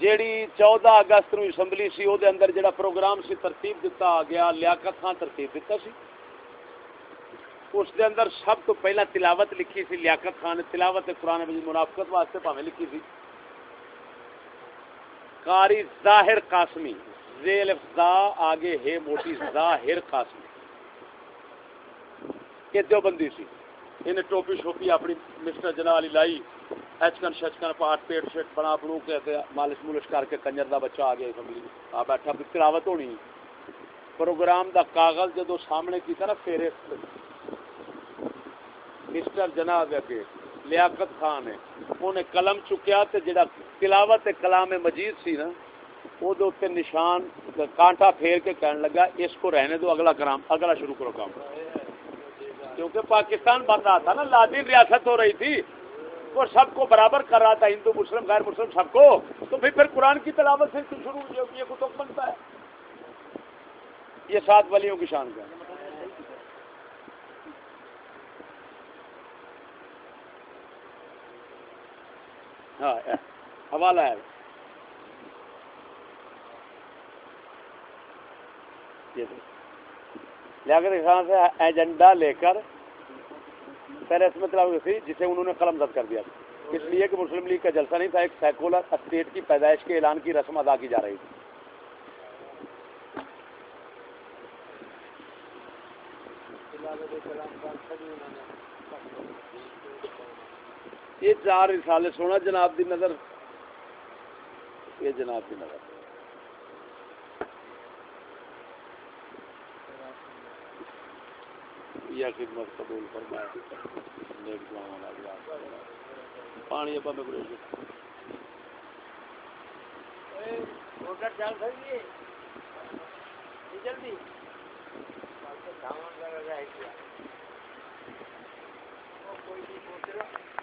جیڑی چودہ اگست نو اسمبلی سی، او دے اندر جڑا پروگرام سی، ترتیب دتا گیا لیاقت خان ترتیب دتا سی۔ اس دے اندر سب تو پہلا تلاوت لکھی سی لیاقت خان نے۔ تلاوت قرآن مجید منافقت واسطے پاویں لکھی سی۔ قاری ظاہر قاسمی۔ ذیل ذا آگے ہے، موٹی ظاہر قاسمی۔ کہ دیوبندی سی۔ انہیں ٹوپی شوپی اپنی مسٹر جنالی لائی۔ ایچکن شچکن پاٹ پیٹ شیٹ بنا، بنو کے مالش مولش کر کے کنجر دا بچہ آ گیا فیملی آ بیٹھا تلاوت ہونی۔ پروگرام دا کاغذ جدو سامنے کی طرف پھیرے مسٹر جناب کے لیاقت خان ہے۔ انہیں قلم چکیا تے جڑا تلاوت کلام مجید سی نا وہ نشان، کانٹا پھیر کے کہنے لگا، اس کو رہنے دو، اگلا کرام اگلا شروع کرو کام۔ کیونکہ پاکستان بن رہا تھا نا لادین ریاست ہو رہی تھی۔ اور سب کو برابر کر رہا تھا، ہندو، مسلم، غیر مسلم، سب کو۔ تو پھر پھر قرآن کی تلاوت سے شروع یہ کتب بنتا ہے۔ یہ سات ولیوں کی شان کا ہاں حوالہ ہے۔ یہ دیکھ۔ ایجنڈا لے کر پہلے اس میں تلاوت تھی، جسے انہوں نے قلم زد کر دیا اس لیے کہ مسلم لیگ کا جلسہ نہیں تھا، ایک سیکولر اسٹیٹ کی پیدائش کے اعلان کی رسم ادا کی جا رہی تھی۔ یہ چار رسالے سونا جناب دی نظر۔ یہ جناب دی نظر۔ یا خدمت قبول فرمائے۔ نیک دعاؤں والا اللہ پانی اپا میں بروج موٹر چل سکتی ہے؟ جلدی کوئی نہیں